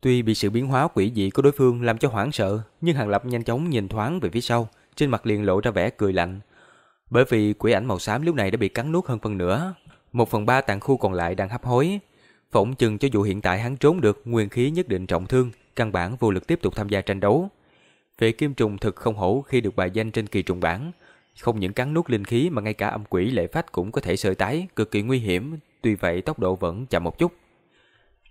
Tuy bị sự biến hóa quỷ dị của đối phương làm cho hoảng sợ, nhưng Hàng Lập nhanh chóng nhìn thoáng về phía sau, trên mặt liền lộ ra vẻ cười lạnh. Bởi vì quỷ ảnh màu xám lúc này đã bị cắn nuốt hơn phần nửa, một phần ba tàn khu còn lại đang hấp hối. Phỏng chừng cho dù hiện tại hắn trốn được, nguyên khí nhất định trọng thương, căn bản vô lực tiếp tục tham gia tranh đấu. Vệ kim trùng thực không hổ khi được bài danh trên kỳ trùng bản, không những cắn nuốt linh khí mà ngay cả âm quỷ lệ phách cũng có thể sợi tái, cực kỳ nguy hiểm, tuy vậy tốc độ vẫn chậm một chút.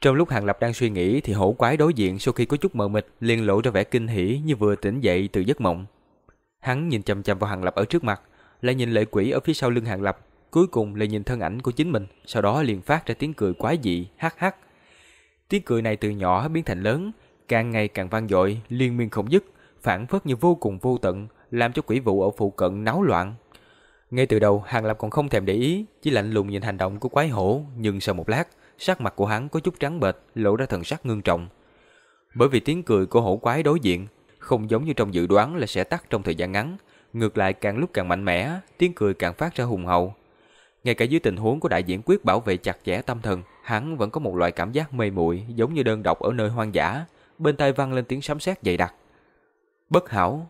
Trong lúc Hàng Lập đang suy nghĩ thì hổ quái đối diện sau khi có chút mờ mịt liền lộ ra vẻ kinh hỉ như vừa tỉnh dậy từ giấc mộng. Hắn nhìn chăm chăm vào Hàng Lập ở trước mặt, lại nhìn lệ quỷ ở phía sau lưng Hàng Lập, cuối cùng lại nhìn thân ảnh của chính mình, sau đó liền phát ra tiếng cười quái dị, hắc hắc. Tiếng cười này từ nhỏ biến thành lớn, càng ngày càng vang dội, liên miên không dứt, phản phất như vô cùng vô tận, làm cho quỷ vụ ở phụ cận náo loạn. Ngay từ đầu, Hàng Lập còn không thèm để ý, chỉ lạnh lùng nhìn hành động của quái hổ, nhưng sau một lát, sắc mặt của hắn có chút trắng bệch, lộ ra thần sắc ngưng trọng. Bởi vì tiếng cười của hổ quái đối diện, không giống như trong dự đoán là sẽ tắt trong thời gian ngắn, ngược lại càng lúc càng mạnh mẽ, tiếng cười càng phát ra hùng hậu. Ngay cả dưới tình huống của đại diễn quyết bảo vệ chặt chẽ tâm thần, hắn vẫn có một loại cảm giác mê muội giống như đơn độc ở nơi hoang dã, bên tai vang lên tiếng sấm sét dày đặc. Bất hảo.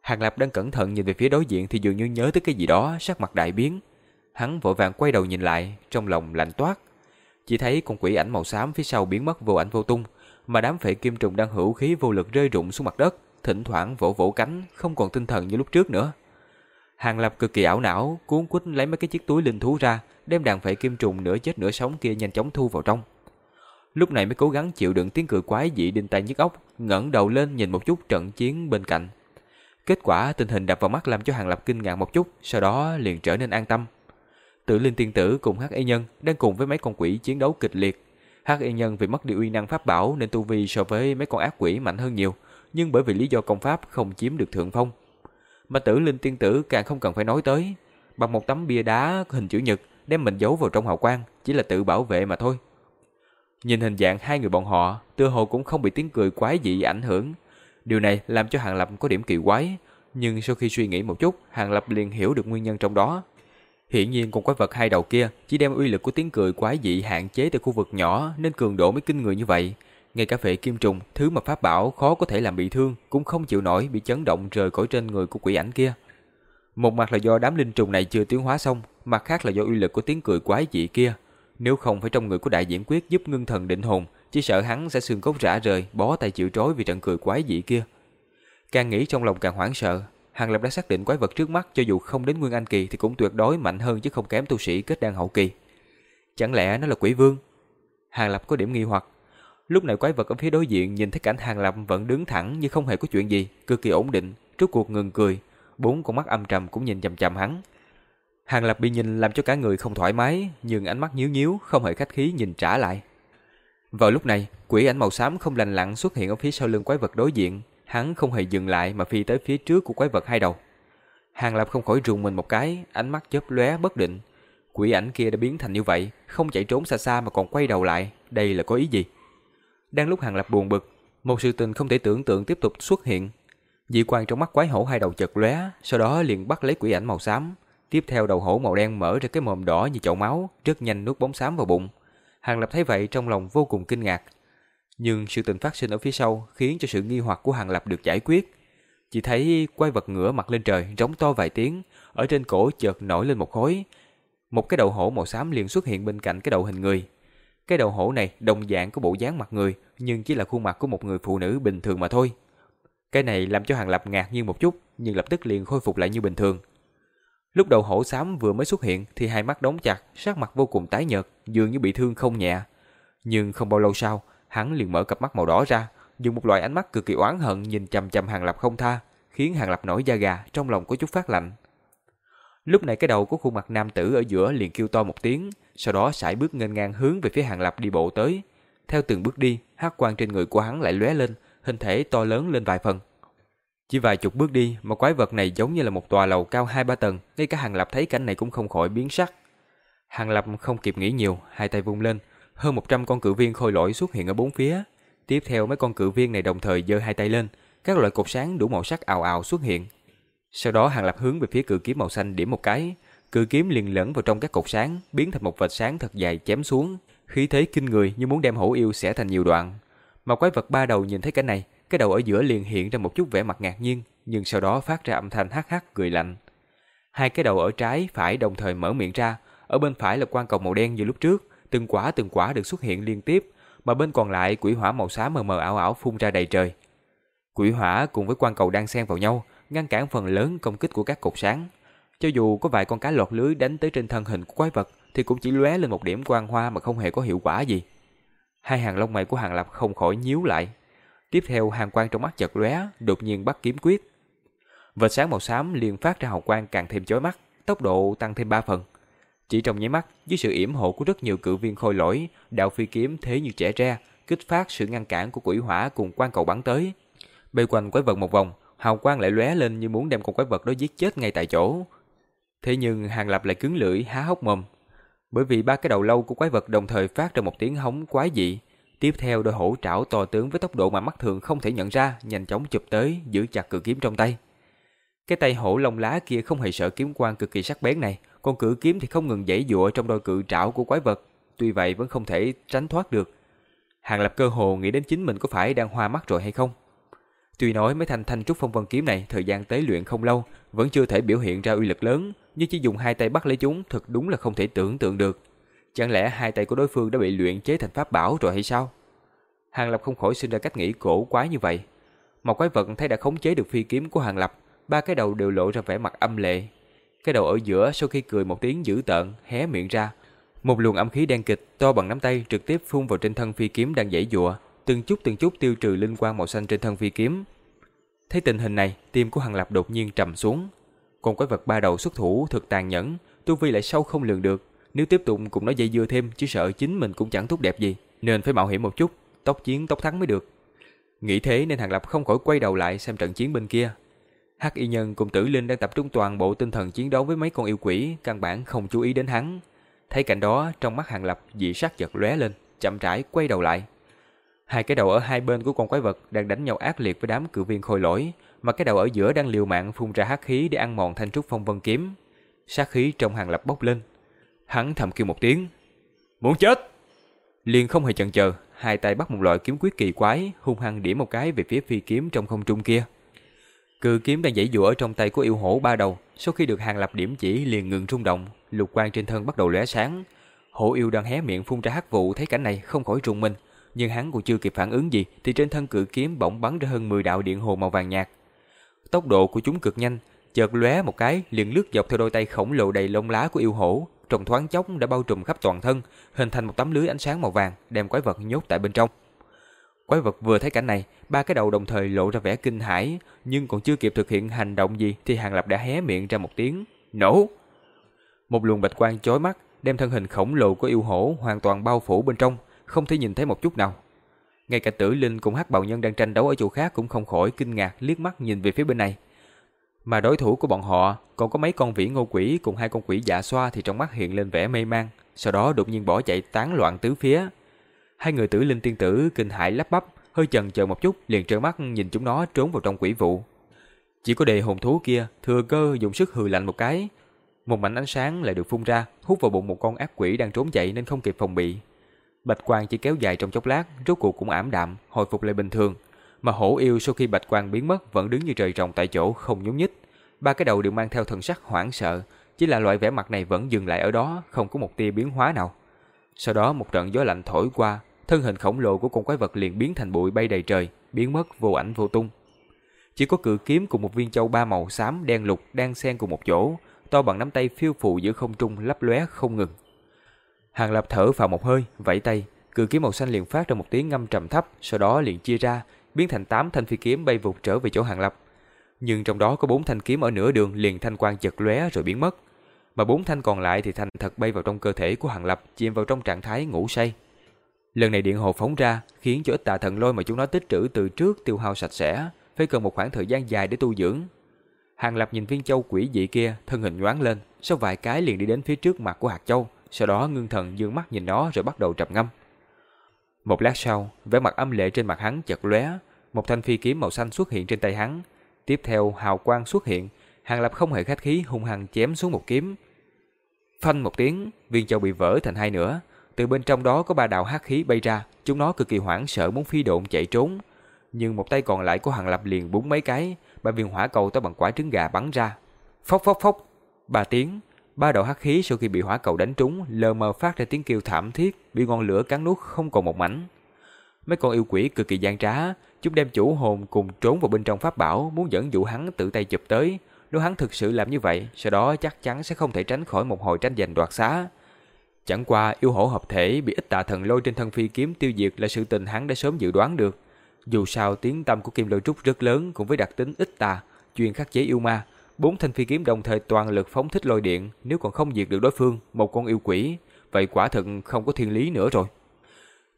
Hàng Lập đang cẩn thận nhìn về phía đối diện thì dường như nhớ tới cái gì đó, sắc mặt đại biến. Hắn vội vàng quay đầu nhìn lại, trong lòng lạnh toát. Chỉ thấy con quỷ ảnh màu xám phía sau biến mất vô ảnh vô tung, mà đám phệ kim trùng đang hữu khí vô lực rơi rụng xuống mặt đất, thỉnh thoảng vỗ vỗ cánh, không còn tinh thần như lúc trước nữa. Hàng Lập cực kỳ ảo não, cuốn quýt lấy mấy cái chiếc túi linh thú ra, đem đàn phệ kim trùng nửa chết nửa sống kia nhanh chóng thu vào trong. Lúc này mới cố gắng chịu đựng tiếng cười quái dị đinh tai nhức óc, ngẩng đầu lên nhìn một chút trận chiến bên cạnh. Kết quả tình hình đập vào mắt làm cho Hàng Lập kinh ngạc một chút, sau đó liền trở nên an tâm. Tử Linh Tiên Tử cùng Hắc Y Nhân đang cùng với mấy con quỷ chiến đấu kịch liệt. Hắc Y Nhân vì mất đi uy năng pháp bảo nên tu vi so với mấy con ác quỷ mạnh hơn nhiều, nhưng bởi vì lý do công pháp không chiếm được thượng phong. Mà Tử Linh Tiên Tử càng không cần phải nói tới, bằng một tấm bia đá hình chữ nhật đem mình giấu vào trong hào quang, chỉ là tự bảo vệ mà thôi. Nhìn hình dạng hai người bọn họ, tựa hồ cũng không bị tiếng cười quái dị ảnh hưởng. Điều này làm cho Hàng Lập có điểm kỳ quái, nhưng sau khi suy nghĩ một chút, Hàng Lập liền hiểu được nguyên nhân trong đó. Hiển nhiên con quái vật hai đầu kia chỉ đem uy lực của tiếng cười quái dị hạn chế tại khu vực nhỏ nên cường độ mới kinh người như vậy. Ngay cả phệ kim trùng, thứ mà pháp bảo khó có thể làm bị thương, cũng không chịu nổi bị chấn động rời khỏi trên người của quỷ ảnh kia. Một mặt là do đám linh trùng này chưa tiến hóa xong, mặt khác là do uy lực của tiếng cười quái dị kia. Nếu không phải trong người của đại diễn quyết giúp ngưng thần định hồn, chỉ sợ hắn sẽ xương cốt rã rời, bó tay chịu trói vì trận cười quái dị kia. Càng nghĩ trong lòng càng hoảng sợ, Hàng Lập đã xác định quái vật trước mắt cho dù không đến Nguyên Anh Kỳ thì cũng tuyệt đối mạnh hơn chứ không kém tu sĩ kết đan hậu kỳ. Chẳng lẽ nó là quỷ vương? Hàng Lập có điểm nghi hoặc. Lúc này quái vật ở phía đối diện nhìn thấy cảnh Hàng Lập vẫn đứng thẳng như không hề có chuyện gì, cực kỳ ổn định, trước cuộc ngừng cười, bốn con mắt âm trầm cũng nhìn chằm chằm hắn. Hàng Lập bị nhìn làm cho cả người không thoải mái, nhưng ánh mắt nhíu nhíu, không hề khách khí nhìn trả lại. Vào lúc này, quỷ ảnh màu xám không lành lặn xuất hiện ở phía sau lưng quái vật đối diện, hắn không hề dừng lại mà phi tới phía trước của quái vật hai đầu. Hàng Lập không khỏi rùng mình một cái, ánh mắt chớp lóe bất định. Quỷ ảnh kia đã biến thành như vậy, không chạy trốn xa xa mà còn quay đầu lại, đây là có ý gì? Đang lúc Hàng Lập buồn bực, một sự tình không thể tưởng tượng tiếp tục xuất hiện. Dị quan trong mắt quái hổ hai đầu chật lóe, sau đó liền bắt lấy quỷ ảnh màu xám. Tiếp theo đầu hổ màu đen mở ra cái mồm đỏ như chậu máu, rất nhanh nuốt bóng xám vào bụng. Hàng Lập thấy vậy trong lòng vô cùng kinh ngạc. Nhưng sự tình phát sinh ở phía sau khiến cho sự nghi hoặc của Hàng Lập được giải quyết. Chỉ thấy quay vật ngửa mặt lên trời, rống to vài tiếng, ở trên cổ chợt nổi lên một khối. Một cái đầu hổ màu xám liền xuất hiện bên cạnh cái đầu hình người. Cái đầu hổ này đồng dạng có bộ dáng mặt người, nhưng chỉ là khuôn mặt của một người phụ nữ bình thường mà thôi. Cái này làm cho Hàng Lập ngạc nhiên một chút, nhưng lập tức liền khôi phục lại như bình thường. Lúc đầu hổ xám vừa mới xuất hiện thì hai mắt đóng chặt, sắc mặt vô cùng tái nhợt, dường như bị thương không nhẹ. Nhưng không bao lâu sau, hắn liền mở cặp mắt màu đỏ ra, dùng một loại ánh mắt cực kỳ oán hận nhìn chằm chằm Hàng Lập không tha, khiến Hàng Lập nổi da gà, trong lòng có chút phát lạnh. Lúc này cái đầu của khuôn mặt nam tử ở giữa liền kêu to một tiếng, sau đó sải bước nghênh ngang hướng về phía Hàng Lập đi bộ tới. Theo từng bước đi, hắc quang trên người của hắn lại lóe lên, hình thể to lớn lên vài phần. Chỉ vài chục bước đi mà quái vật này giống như là một tòa lầu cao hai ba tầng, ngay cả Hàng Lập thấy cảnh này cũng không khỏi biến sắc. Hàng Lập không kịp nghĩ nhiều, hai tay vung lên, hơn 100 con cự viên khôi lỗi xuất hiện ở bốn phía. Tiếp theo mấy con cự viên này đồng thời giơ hai tay lên, các loại cột sáng đủ màu sắc ào ào xuất hiện. Sau đó Hàng Lập hướng về phía cự kiếm màu xanh điểm một cái, cự kiếm liền lẫn vào trong các cột sáng, biến thành một vệt sáng thật dài chém xuống, khí thế kinh người như muốn đem hổ yêu xẻ thành nhiều đoạn. Mà quái vật ba đầu nhìn thấy cảnh này, cái đầu ở giữa liền hiện ra một chút vẻ mặt ngạc nhiên, nhưng sau đó phát ra âm thanh hắc hắc cười lạnh. Hai cái đầu ở trái, phải đồng thời mở miệng ra, ở bên phải là quan cầu màu đen như lúc trước, từng quả từng quả được xuất hiện liên tiếp, mà bên còn lại quỷ hỏa màu xám mờ mờ ảo ảo phun ra đầy trời. Quỷ hỏa cùng với quan cầu đang xen vào nhau, ngăn cản phần lớn công kích của các cột sáng. Cho dù có vài con cá lọt lưới đánh tới trên thân hình của quái vật thì cũng chỉ lóe lên một điểm quang hoa mà không hề có hiệu quả gì. Hai hàng lông mày của Hàng Lập không khỏi nhíu lại. Tiếp theo hàng quang trong mắt chợt lóe, đột nhiên bắt kiếm quyết. Vệt sáng màu xám liền phát ra hào quang càng thêm chói mắt, tốc độ tăng thêm 3 phần. Chỉ trong nháy mắt, dưới sự yểm hộ của rất nhiều cự viên khôi lỗi, đạo phi kiếm thế như trẻ ra kích phát sự ngăn cản của quỷ hỏa cùng quan cầu bắn tới. Bay quanh quái vật một vòng, hào quang lại lóe lên như muốn đem con quái vật đó giết chết ngay tại chỗ. Thế nhưng Hàng Lập lại cứng lưỡi há hốc mồm, bởi vì ba cái đầu lâu của quái vật đồng thời phát ra một tiếng hống quái dị. Tiếp theo đôi hổ trảo to tướng với tốc độ mà mắt thường không thể nhận ra, nhanh chóng chụp tới, giữ chặt cự kiếm trong tay. Cái tay hổ lông lá kia không hề sợ kiếm quang cực kỳ sắc bén này, còn cự kiếm thì không ngừng dãy dụa trong đôi cự trảo của quái vật, tuy vậy vẫn không thể tránh thoát được. Hàng Lập cơ hồ nghĩ đến chính mình có phải đang hoa mắt rồi hay không. Tuy nói mấy thanh thanh trúc phong vân kiếm này thời gian tế luyện không lâu, vẫn chưa thể biểu hiện ra uy lực lớn, nhưng chỉ dùng hai tay bắt lấy chúng thật đúng là không thể tưởng tượng được. Chẳng lẽ hai tay của đối phương đã bị luyện chế thành pháp bảo rồi hay sao? Hàng Lập không khỏi sinh ra cách nghĩ cổ quái như vậy. Một quái vật thấy đã khống chế được phi kiếm của Hàng Lập, ba cái đầu đều lộ ra vẻ mặt âm lệ. Cái đầu ở giữa sau khi cười một tiếng dữ tợn, hé miệng ra. Một luồng âm khí đen kịch to bằng nắm tay trực tiếp phun vào trên thân phi kiếm đang dãy dụa, từng chút từng chút tiêu trừ linh quang màu xanh trên thân phi kiếm. Thấy tình hình này, tim của Hàng Lập đột nhiên trầm xuống. Còn quái vật ba đầu xuất thủ thực tàn nhẫn, tu vi lại sâu không lường được. Nếu tiếp tục cùng nó dây dưa thêm, chỉ sợ chính mình cũng chẳng tốt đẹp gì, nên phải mạo hiểm một chút, tốc chiến tốc thắng mới được. Nghĩ thế nên Hàng Lập không khỏi quay đầu lại xem trận chiến bên kia. Hắc y nhân cùng Tử Linh đang tập trung toàn bộ tinh thần chiến đấu với mấy con yêu quỷ, căn bản không chú ý đến hắn. Thấy cảnh đó, trong mắt Hàng Lập dị sắc chợt lóe lên, chậm rãi quay đầu lại. Hai cái đầu ở hai bên của con quái vật đang đánh nhau ác liệt với đám cự viên khôi lỗi, mà cái đầu ở giữa đang liều mạng phun ra hắc khí để ăn mòn thanh trúc phong vân kiếm. Sát khí trong hàng lập bốc lên. Hắn thầm kêu một tiếng, muốn chết! Liền không hề chần chờ, hai tay bắt một loại kiếm quyết kỳ quái, hung hăng điểm một cái về phía phi kiếm trong không trung kia. Cự kiếm đang dãy dụa ở trong tay của yêu hổ ba đầu, sau khi được hàng lập điểm chỉ liền ngừng rung động, lục quang trên thân bắt đầu lóe sáng. Hổ yêu đang hé miệng phun ra hắc vụ thấy cảnh này không khỏi rùng mình, nhưng hắn còn chưa kịp phản ứng gì thì trên thân cự kiếm bỗng bắn ra hơn 10 đạo điện hồ màu vàng nhạt. Tốc độ của chúng cực nhanh, chợt lóe một cái liền lướt dọc theo đôi tay khổng lồ đầy lông lá của yêu hổ, trong thoáng chốc đã bao trùm khắp toàn thân, hình thành một tấm lưới ánh sáng màu vàng, đem quái vật nhốt tại bên trong. Quái vật vừa thấy cảnh này, ba cái đầu đồng thời lộ ra vẻ kinh hãi, nhưng còn chưa kịp thực hiện hành động gì thì Hàng Lập đã hé miệng ra một tiếng, nổ. Một luồng bạch quang chói mắt, đem thân hình khổng lồ của yêu hổ hoàn toàn bao phủ bên trong, không thể nhìn thấy một chút nào. Ngay cả tử linh cùng hắc bào nhân đang tranh đấu ở chỗ khác cũng không khỏi kinh ngạc liếc mắt nhìn về phía bên này. Mà đối thủ của bọn họ còn có mấy con vĩ ngô quỷ cùng hai con quỷ dạ xoa thì trong mắt hiện lên vẻ mê mang, sau đó đột nhiên bỏ chạy tán loạn tứ phía. Hai người tử linh tiên tử kinh hãi lắp bắp, hơi chần chờ một chút liền trợn mắt nhìn chúng nó trốn vào trong quỷ vụ. Chỉ có đề hồn thú kia thừa cơ dùng sức hừ lạnh một cái, một mảnh ánh sáng lại được phun ra, hút vào bụng một con ác quỷ đang trốn chạy nên không kịp phòng bị. Bạch quang chỉ kéo dài trong chốc lát, rốt cuộc cũng ảm đạm, hồi phục lại bình thường. Mà hổ yêu sau khi bạch quang biến mất vẫn đứng như trời trồng tại chỗ không nhúc nhích. Ba cái đầu đều mang theo thần sắc hoảng sợ, chỉ là loại vẻ mặt này vẫn dừng lại ở đó, không có một tia biến hóa nào. Sau đó một trận gió lạnh thổi qua, thân hình khổng lồ của con quái vật liền biến thành bụi bay đầy trời, biến mất vô ảnh vô tung. Chỉ có cự kiếm cùng một viên châu ba màu xám đen lục đang xen cùng một chỗ, to bằng nắm tay phiêu phù giữa không trung lấp lóe không ngừng. Hàng Lập thở vào một hơi, vẫy tay, cự kiếm màu xanh liền phát ra một tiếng ngâm trầm thấp, sau đó liền chia ra, biến thành 8 thanh phi kiếm bay vụt trở về chỗ Hàng Lập. Nhưng trong đó có 4 thanh kiếm ở nửa đường liền thanh quang chật lóe rồi biến mất, mà 4 thanh còn lại thì thành thật bay vào trong cơ thể của Hàng Lập, chìm vào trong trạng thái ngủ say. Lần này điện hồ phóng ra, khiến cho ít tà thần lôi mà chúng nó tích trữ từ trước tiêu hao sạch sẽ, phải cần một khoảng thời gian dài để tu dưỡng. Hàng Lập nhìn viên châu quỷ dị kia, thân hình nhoáng lên, sau vài cái liền đi đến phía trước mặt của hạt châu, sau đó ngưng thần dương mắt nhìn nó rồi bắt đầu trầm ngâm. Một lát sau, vẻ mặt âm lệ trên mặt hắn chợt lóe, một thanh phi kiếm màu xanh xuất hiện trên tay hắn. Tiếp theo hào quang xuất hiện, Hàng Lập không hề khách khí hung hăng chém xuống một kiếm. Phanh một tiếng, viên châu bị vỡ thành hai nửa, từ bên trong đó có ba đạo hắc khí bay ra, chúng nó cực kỳ hoảng sợ muốn phi độn chạy trốn. Nhưng một tay còn lại của Hàng Lập liền búng mấy cái, ba viên hỏa cầu to bằng quả trứng gà bắn ra. Phốc phốc phốc, ba tiếng, ba đạo hắc khí sau khi bị hỏa cầu đánh trúng, lờ mờ phát ra tiếng kêu thảm thiết, bị ngọn lửa cắn nuốt không còn một mảnh. Mấy con yêu quỷ cực kỳ gian trá, chúng đem chủ hồn cùng trốn vào bên trong pháp bảo, muốn dẫn dụ hắn tự tay chụp tới. Nếu hắn thực sự làm như vậy, sau đó chắc chắn sẽ không thể tránh khỏi một hồi tranh giành đoạt xá. Chẳng qua yêu hổ hợp thể bị ít tà thần lôi trên thân phi kiếm tiêu diệt là sự tình hắn đã sớm dự đoán được. Dù sao tiếng tâm của kim lôi trúc rất lớn cùng với đặc tính ít tà, chuyên khắc chế yêu ma. Bốn thanh phi kiếm đồng thời toàn lực phóng thích lôi điện, nếu còn không diệt được đối phương, một con yêu quỷ, vậy quả thực không có thiên lý nữa rồi.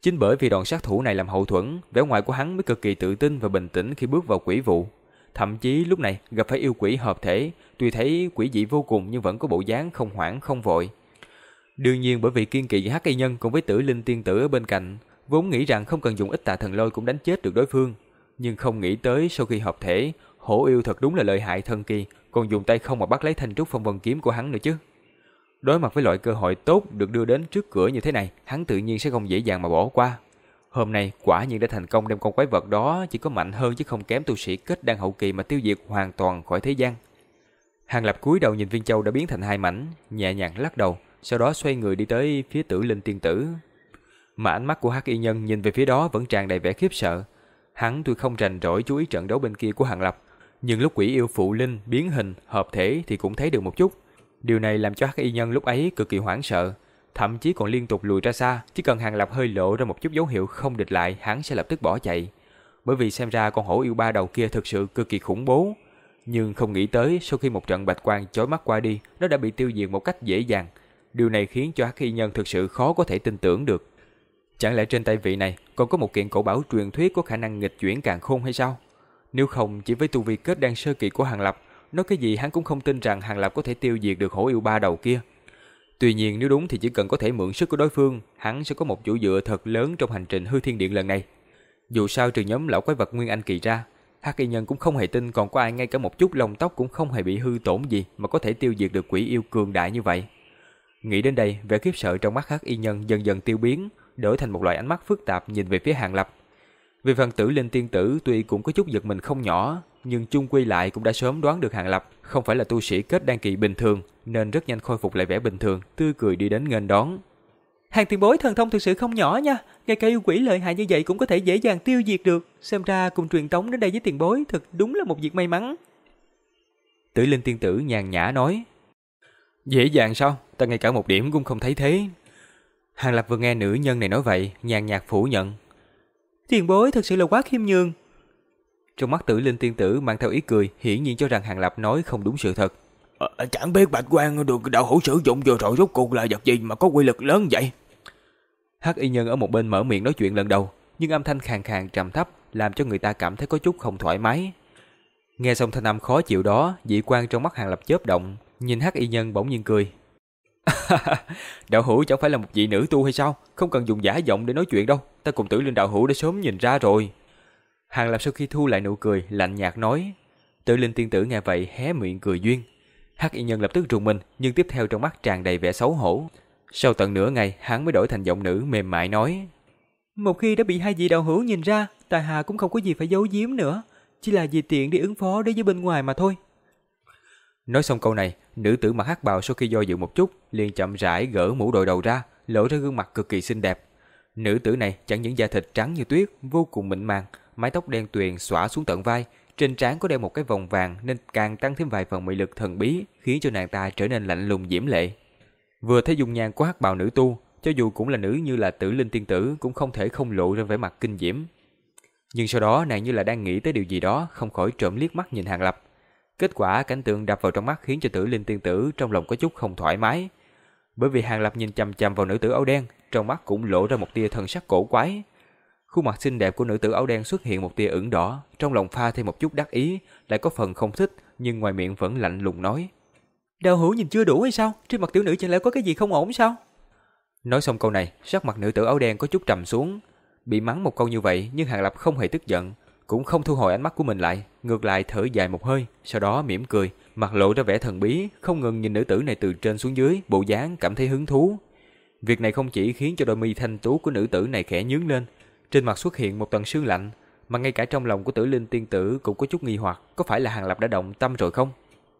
Chính bởi vì đòn sát thủ này làm hậu thuẫn, vẻ ngoài của hắn mới cực kỳ tự tin và bình tĩnh khi bước vào quỷ vụ. Thậm chí lúc này gặp phải yêu quỷ hợp thể, tuy thấy quỷ dị vô cùng nhưng vẫn có bộ dáng không hoảng không vội. Đương nhiên bởi vì kiên kỵ hắc y nhân cùng với tử linh tiên tử ở bên cạnh, vốn nghĩ rằng không cần dùng ít tà thần lôi cũng đánh chết được đối phương. Nhưng không nghĩ tới sau khi hợp thể, hổ yêu thật đúng là lợi hại thần kỳ, còn dùng tay không mà bắt lấy thanh trúc phong vân kiếm của hắn nữa chứ. Đối mặt với loại cơ hội tốt được đưa đến trước cửa như thế này, hắn tự nhiên sẽ không dễ dàng mà bỏ qua. Hôm nay quả nhiên đã thành công đem con quái vật đó chỉ có mạnh hơn chứ không kém tu sĩ kết đang hậu kỳ mà tiêu diệt hoàn toàn khỏi thế gian. Hàng Lập cúi đầu nhìn viên châu đã biến thành hai mảnh, nhẹ nhàng lắc đầu, sau đó xoay người đi tới phía tử linh tiên tử. Mà ánh mắt của Hắc Y Nhân nhìn về phía đó vẫn tràn đầy vẻ khiếp sợ. Hắn tuy không rành rỗi chú ý trận đấu bên kia của Hàng Lập, nhưng lúc quỷ yêu phụ linh biến hình hợp thể thì cũng thấy được một chút. Điều này làm cho Hắc Y Nhân lúc ấy cực kỳ hoảng sợ, thậm chí còn liên tục lùi ra xa, chỉ cần Hàng Lập hơi lộ ra một chút dấu hiệu không địch lại, hắn sẽ lập tức bỏ chạy. Bởi vì xem ra con hổ yêu ba đầu kia thực sự cực kỳ khủng bố, nhưng không nghĩ tới sau khi một trận bạch quang chói mắt qua đi, nó đã bị tiêu diệt một cách dễ dàng. Điều này khiến cho Hắc Y Nhân thực sự khó có thể tin tưởng được. Chẳng lẽ trên tay vị này còn có một kiện cổ bảo truyền thuyết có khả năng nghịch chuyển càng khôn hay sao? Nếu không, chỉ với tu vi kết đan sơ kỳ của Hàng Lập, nói cái gì hắn cũng không tin rằng Hàng Lập có thể tiêu diệt được hổ yêu ba đầu kia. Tuy nhiên nếu đúng thì chỉ cần có thể mượn sức của đối phương, hắn sẽ có một chỗ dựa thật lớn trong hành trình hư thiên điện lần này. Dù sao trừ nhóm lão quái vật Nguyên Anh kỳ ra, Hắc Y Nhân cũng không hề tin còn có ai ngay cả một chút lông tóc cũng không hề bị hư tổn gì mà có thể tiêu diệt được quỷ yêu cường đại như vậy. Nghĩ đến đây, vẻ khiếp sợ trong mắt Hắc Y Nhân dần dần tiêu biến, đổi thành một loại ánh mắt phức tạp nhìn về phía Hàng Lập. Về phần tử linh tiên tử tuy cũng có chút giật mình không nhỏ, nhưng chung quy lại cũng đã sớm đoán được Hàng Lập không phải là tu sĩ kết đan kỳ bình thường, nên rất nhanh khôi phục lại vẻ bình thường, tươi cười đi đến nghênh đón. Hàng tiền bối thần thông thực sự không nhỏ nha, ngay cả yêu quỷ lợi hại như vậy cũng có thể dễ dàng tiêu diệt được, xem ra cùng truyền tống đến đây với tiền bối thật đúng là một việc may mắn. Tử linh tiên tử nhàn nhã nói, Dễ dàng sao, ta ngay cả một điểm cũng không thấy thế. Hàng Lập vừa nghe nữ nhân này nói vậy, nhàn nhạt phủ nhận. Tiền bối thật sự là quá khiêm nhường. Trong mắt tử linh tiên tử mang theo ý cười, hiển nhiên cho rằng Hàng Lập nói không đúng sự thật. À, chẳng biết bạch quan được đạo hữu sử dụng vừa rồi rốt cuộc là vật gì mà có quy lực lớn vậy? Hắc y nhân ở một bên mở miệng nói chuyện lần đầu, nhưng âm thanh khàn khàn trầm thấp làm cho người ta cảm thấy có chút không thoải mái. Nghe xong thanh âm khó chịu đó, dị quan trong mắt Hàng Lập chớp động, nhìn Hắc y nhân bỗng nhiên cười. đạo hữu chẳng phải là một vị nữ tu hay sao? Không cần dùng giả giọng để nói chuyện đâu. Ta cùng tử linh đạo hữu đã sớm nhìn ra rồi. Hàng Lập sau khi thu lại nụ cười, lạnh nhạt nói. Tử linh tiên tử nghe vậy hé miệng cười duyên. Hắc y nhân lập tức rùng mình, nhưng tiếp theo trong mắt tràn đầy vẻ xấu hổ. Sau tận nửa ngày, hắn mới đổi thành giọng nữ mềm mại nói. Một khi đã bị hai vị đạo hữu nhìn ra, tài hạ cũng không có gì phải giấu giếm nữa. Chỉ là vì tiện để ứng phó đối với bên ngoài mà thôi. Nói xong câu này, nữ tử mặc hắc bào sau khi do dự một chút, liền chậm rãi gỡ mũ đội đầu ra, lộ ra gương mặt cực kỳ xinh đẹp. Nữ tử này chẳng những da thịt trắng như tuyết, vô cùng mịn màng, mái tóc đen tuyền xõa xuống tận vai, trên trán có đeo một cái vòng vàng nên càng tăng thêm vài phần mị lực thần bí, khiến cho nàng ta trở nên lạnh lùng diễm lệ. Vừa thấy dung nhan của hắc bào nữ tu, cho dù cũng là nữ như là tử linh tiên tử cũng không thể không lộ ra vẻ mặt kinh diễm. Nhưng sau đó nàng như là đang nghĩ tới điều gì đó, không khỏi trộm liếc mắt nhìn Hàng Lập. Kết quả cảnh tượng đập vào trong mắt khiến cho tử linh tiên tử trong lòng có chút không thoải mái. Bởi vì Hàng Lập nhìn chằm chằm vào nữ tử áo đen, trong mắt cũng lộ ra một tia thần sắc cổ quái. Khuôn mặt xinh đẹp của nữ tử áo đen xuất hiện một tia ửng đỏ, trong lòng pha thêm một chút đắc ý, lại có phần không thích, nhưng ngoài miệng vẫn lạnh lùng nói. Đào hữu nhìn chưa đủ hay sao? Trên mặt tiểu nữ chẳng lẽ có cái gì không ổn sao? Nói xong câu này, sắc mặt nữ tử áo đen có chút trầm xuống. Bị mắng một câu như vậy, nhưng Hàng Lập không hề tức giận, cũng không thu hồi ánh mắt của mình lại, ngược lại thở dài một hơi, sau đó mỉm cười, mặt lộ ra vẻ thần bí, không ngừng nhìn nữ tử này từ trên xuống dưới, bộ dáng cảm thấy hứng thú. Việc này không chỉ khiến cho đôi mi thanh tú của nữ tử này khẽ nhướng lên, trên mặt xuất hiện một tầng sương lạnh, mà ngay cả trong lòng của tử linh tiên tử cũng có chút nghi hoặc, có phải là Hàng Lập đã động tâm rồi không?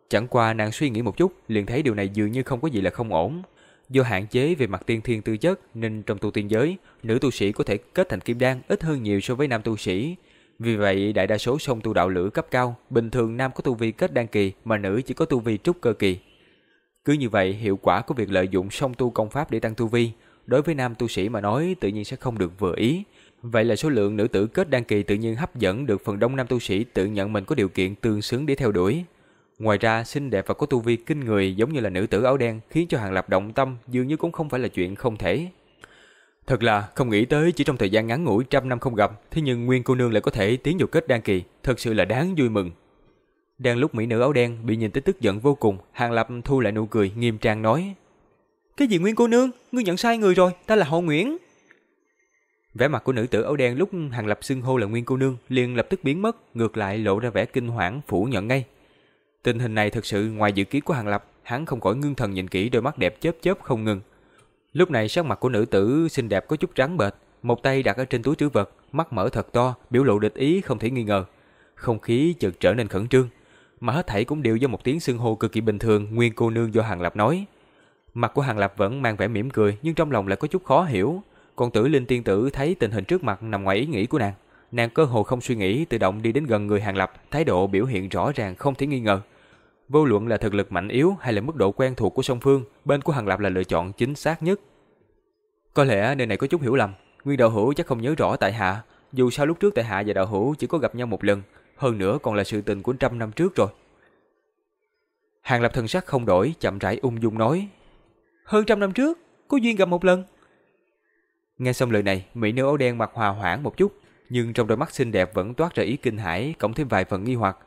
Chẳng qua nàng suy nghĩ một chút, liền thấy điều này dường như không có gì là không ổn. Do hạn chế về mặt tiên thiên tư chất nên trong tu tiên giới, nữ tu sĩ có thể kết thành kim đan ít hơn nhiều so với nam tu sĩ. Vì vậy, đại đa số song tu đạo lửa cấp cao, bình thường nam có tu vi kết đan kỳ mà nữ chỉ có tu vi trúc cơ kỳ. Cứ như vậy, hiệu quả của việc lợi dụng song tu công pháp để tăng tu vi, đối với nam tu sĩ mà nói tự nhiên sẽ không được vừa ý. Vậy là số lượng nữ tử kết đan kỳ tự nhiên hấp dẫn được phần đông nam tu sĩ tự nhận mình có điều kiện tương xứng để theo đuổi. Ngoài ra, xinh đẹp và có tu vi kinh người giống như là nữ tử áo đen khiến cho Hàng Lập động tâm dường như cũng không phải là chuyện không thể. Thật là không nghĩ tới chỉ trong thời gian ngắn ngủi trăm năm không gặp, thế nhưng Nguyên cô nương lại có thể tiến vào kết đan kỳ, thật sự là đáng vui mừng. Đang lúc mỹ nữ áo đen bị nhìn tới tức giận vô cùng, Hàng Lập thu lại nụ cười, nghiêm trang nói: "Cái gì Nguyên cô nương, ngươi nhận sai người rồi, ta là Hồ Nguyễn." Vẻ mặt của nữ tử áo đen lúc Hàng Lập xưng hô là Nguyên cô nương liền lập tức biến mất, ngược lại lộ ra vẻ kinh hoảng phủ nhận ngay. Tình hình này thật sự ngoài dự kiến của Hàng Lập, hắn không khỏi ngưng thần nhìn kỹ đôi mắt đẹp chớp chớp không ngừng. Lúc này sắc mặt của nữ tử xinh đẹp có chút trắng bệch, một tay đặt ở trên túi trữ vật, mắt mở thật to, biểu lộ địch ý không thể nghi ngờ. Không khí chợt trở nên khẩn trương, mà hết thảy cũng đều do một tiếng xưng hô cực kỳ bình thường nguyên cô nương do Hàng Lập nói. Mặt của Hàng Lập vẫn mang vẻ mỉm cười nhưng trong lòng lại có chút khó hiểu. Còn tử linh tiên tử thấy tình hình trước mặt nằm ngoài ý nghĩ của nàng. Nàng cơ hồ không suy nghĩ tự động đi đến gần người Hàng Lập, thái độ biểu hiện rõ ràng không thể nghi ngờ. Vô luận là thực lực mạnh yếu hay là mức độ quen thuộc của song phương, bên của Hàng Lập là lựa chọn chính xác nhất. Có lẽ nơi này có chút hiểu lầm, Nguyên đạo hữu chắc không nhớ rõ tại hạ, dù sao lúc trước tại hạ và đạo hữu chỉ có gặp nhau một lần, hơn nữa còn là sự tình của trăm năm trước rồi. Hàng Lập thần sắc không đổi, chậm rãi ung dung nói. Hơn trăm năm trước, có duyên gặp một lần. Nghe xong lời này, mỹ nữ áo đen mặt hòa hoãn một chút, nhưng trong đôi mắt xinh đẹp vẫn toát ra ý kinh hãi, cộng thêm vài phần nghi hoặc.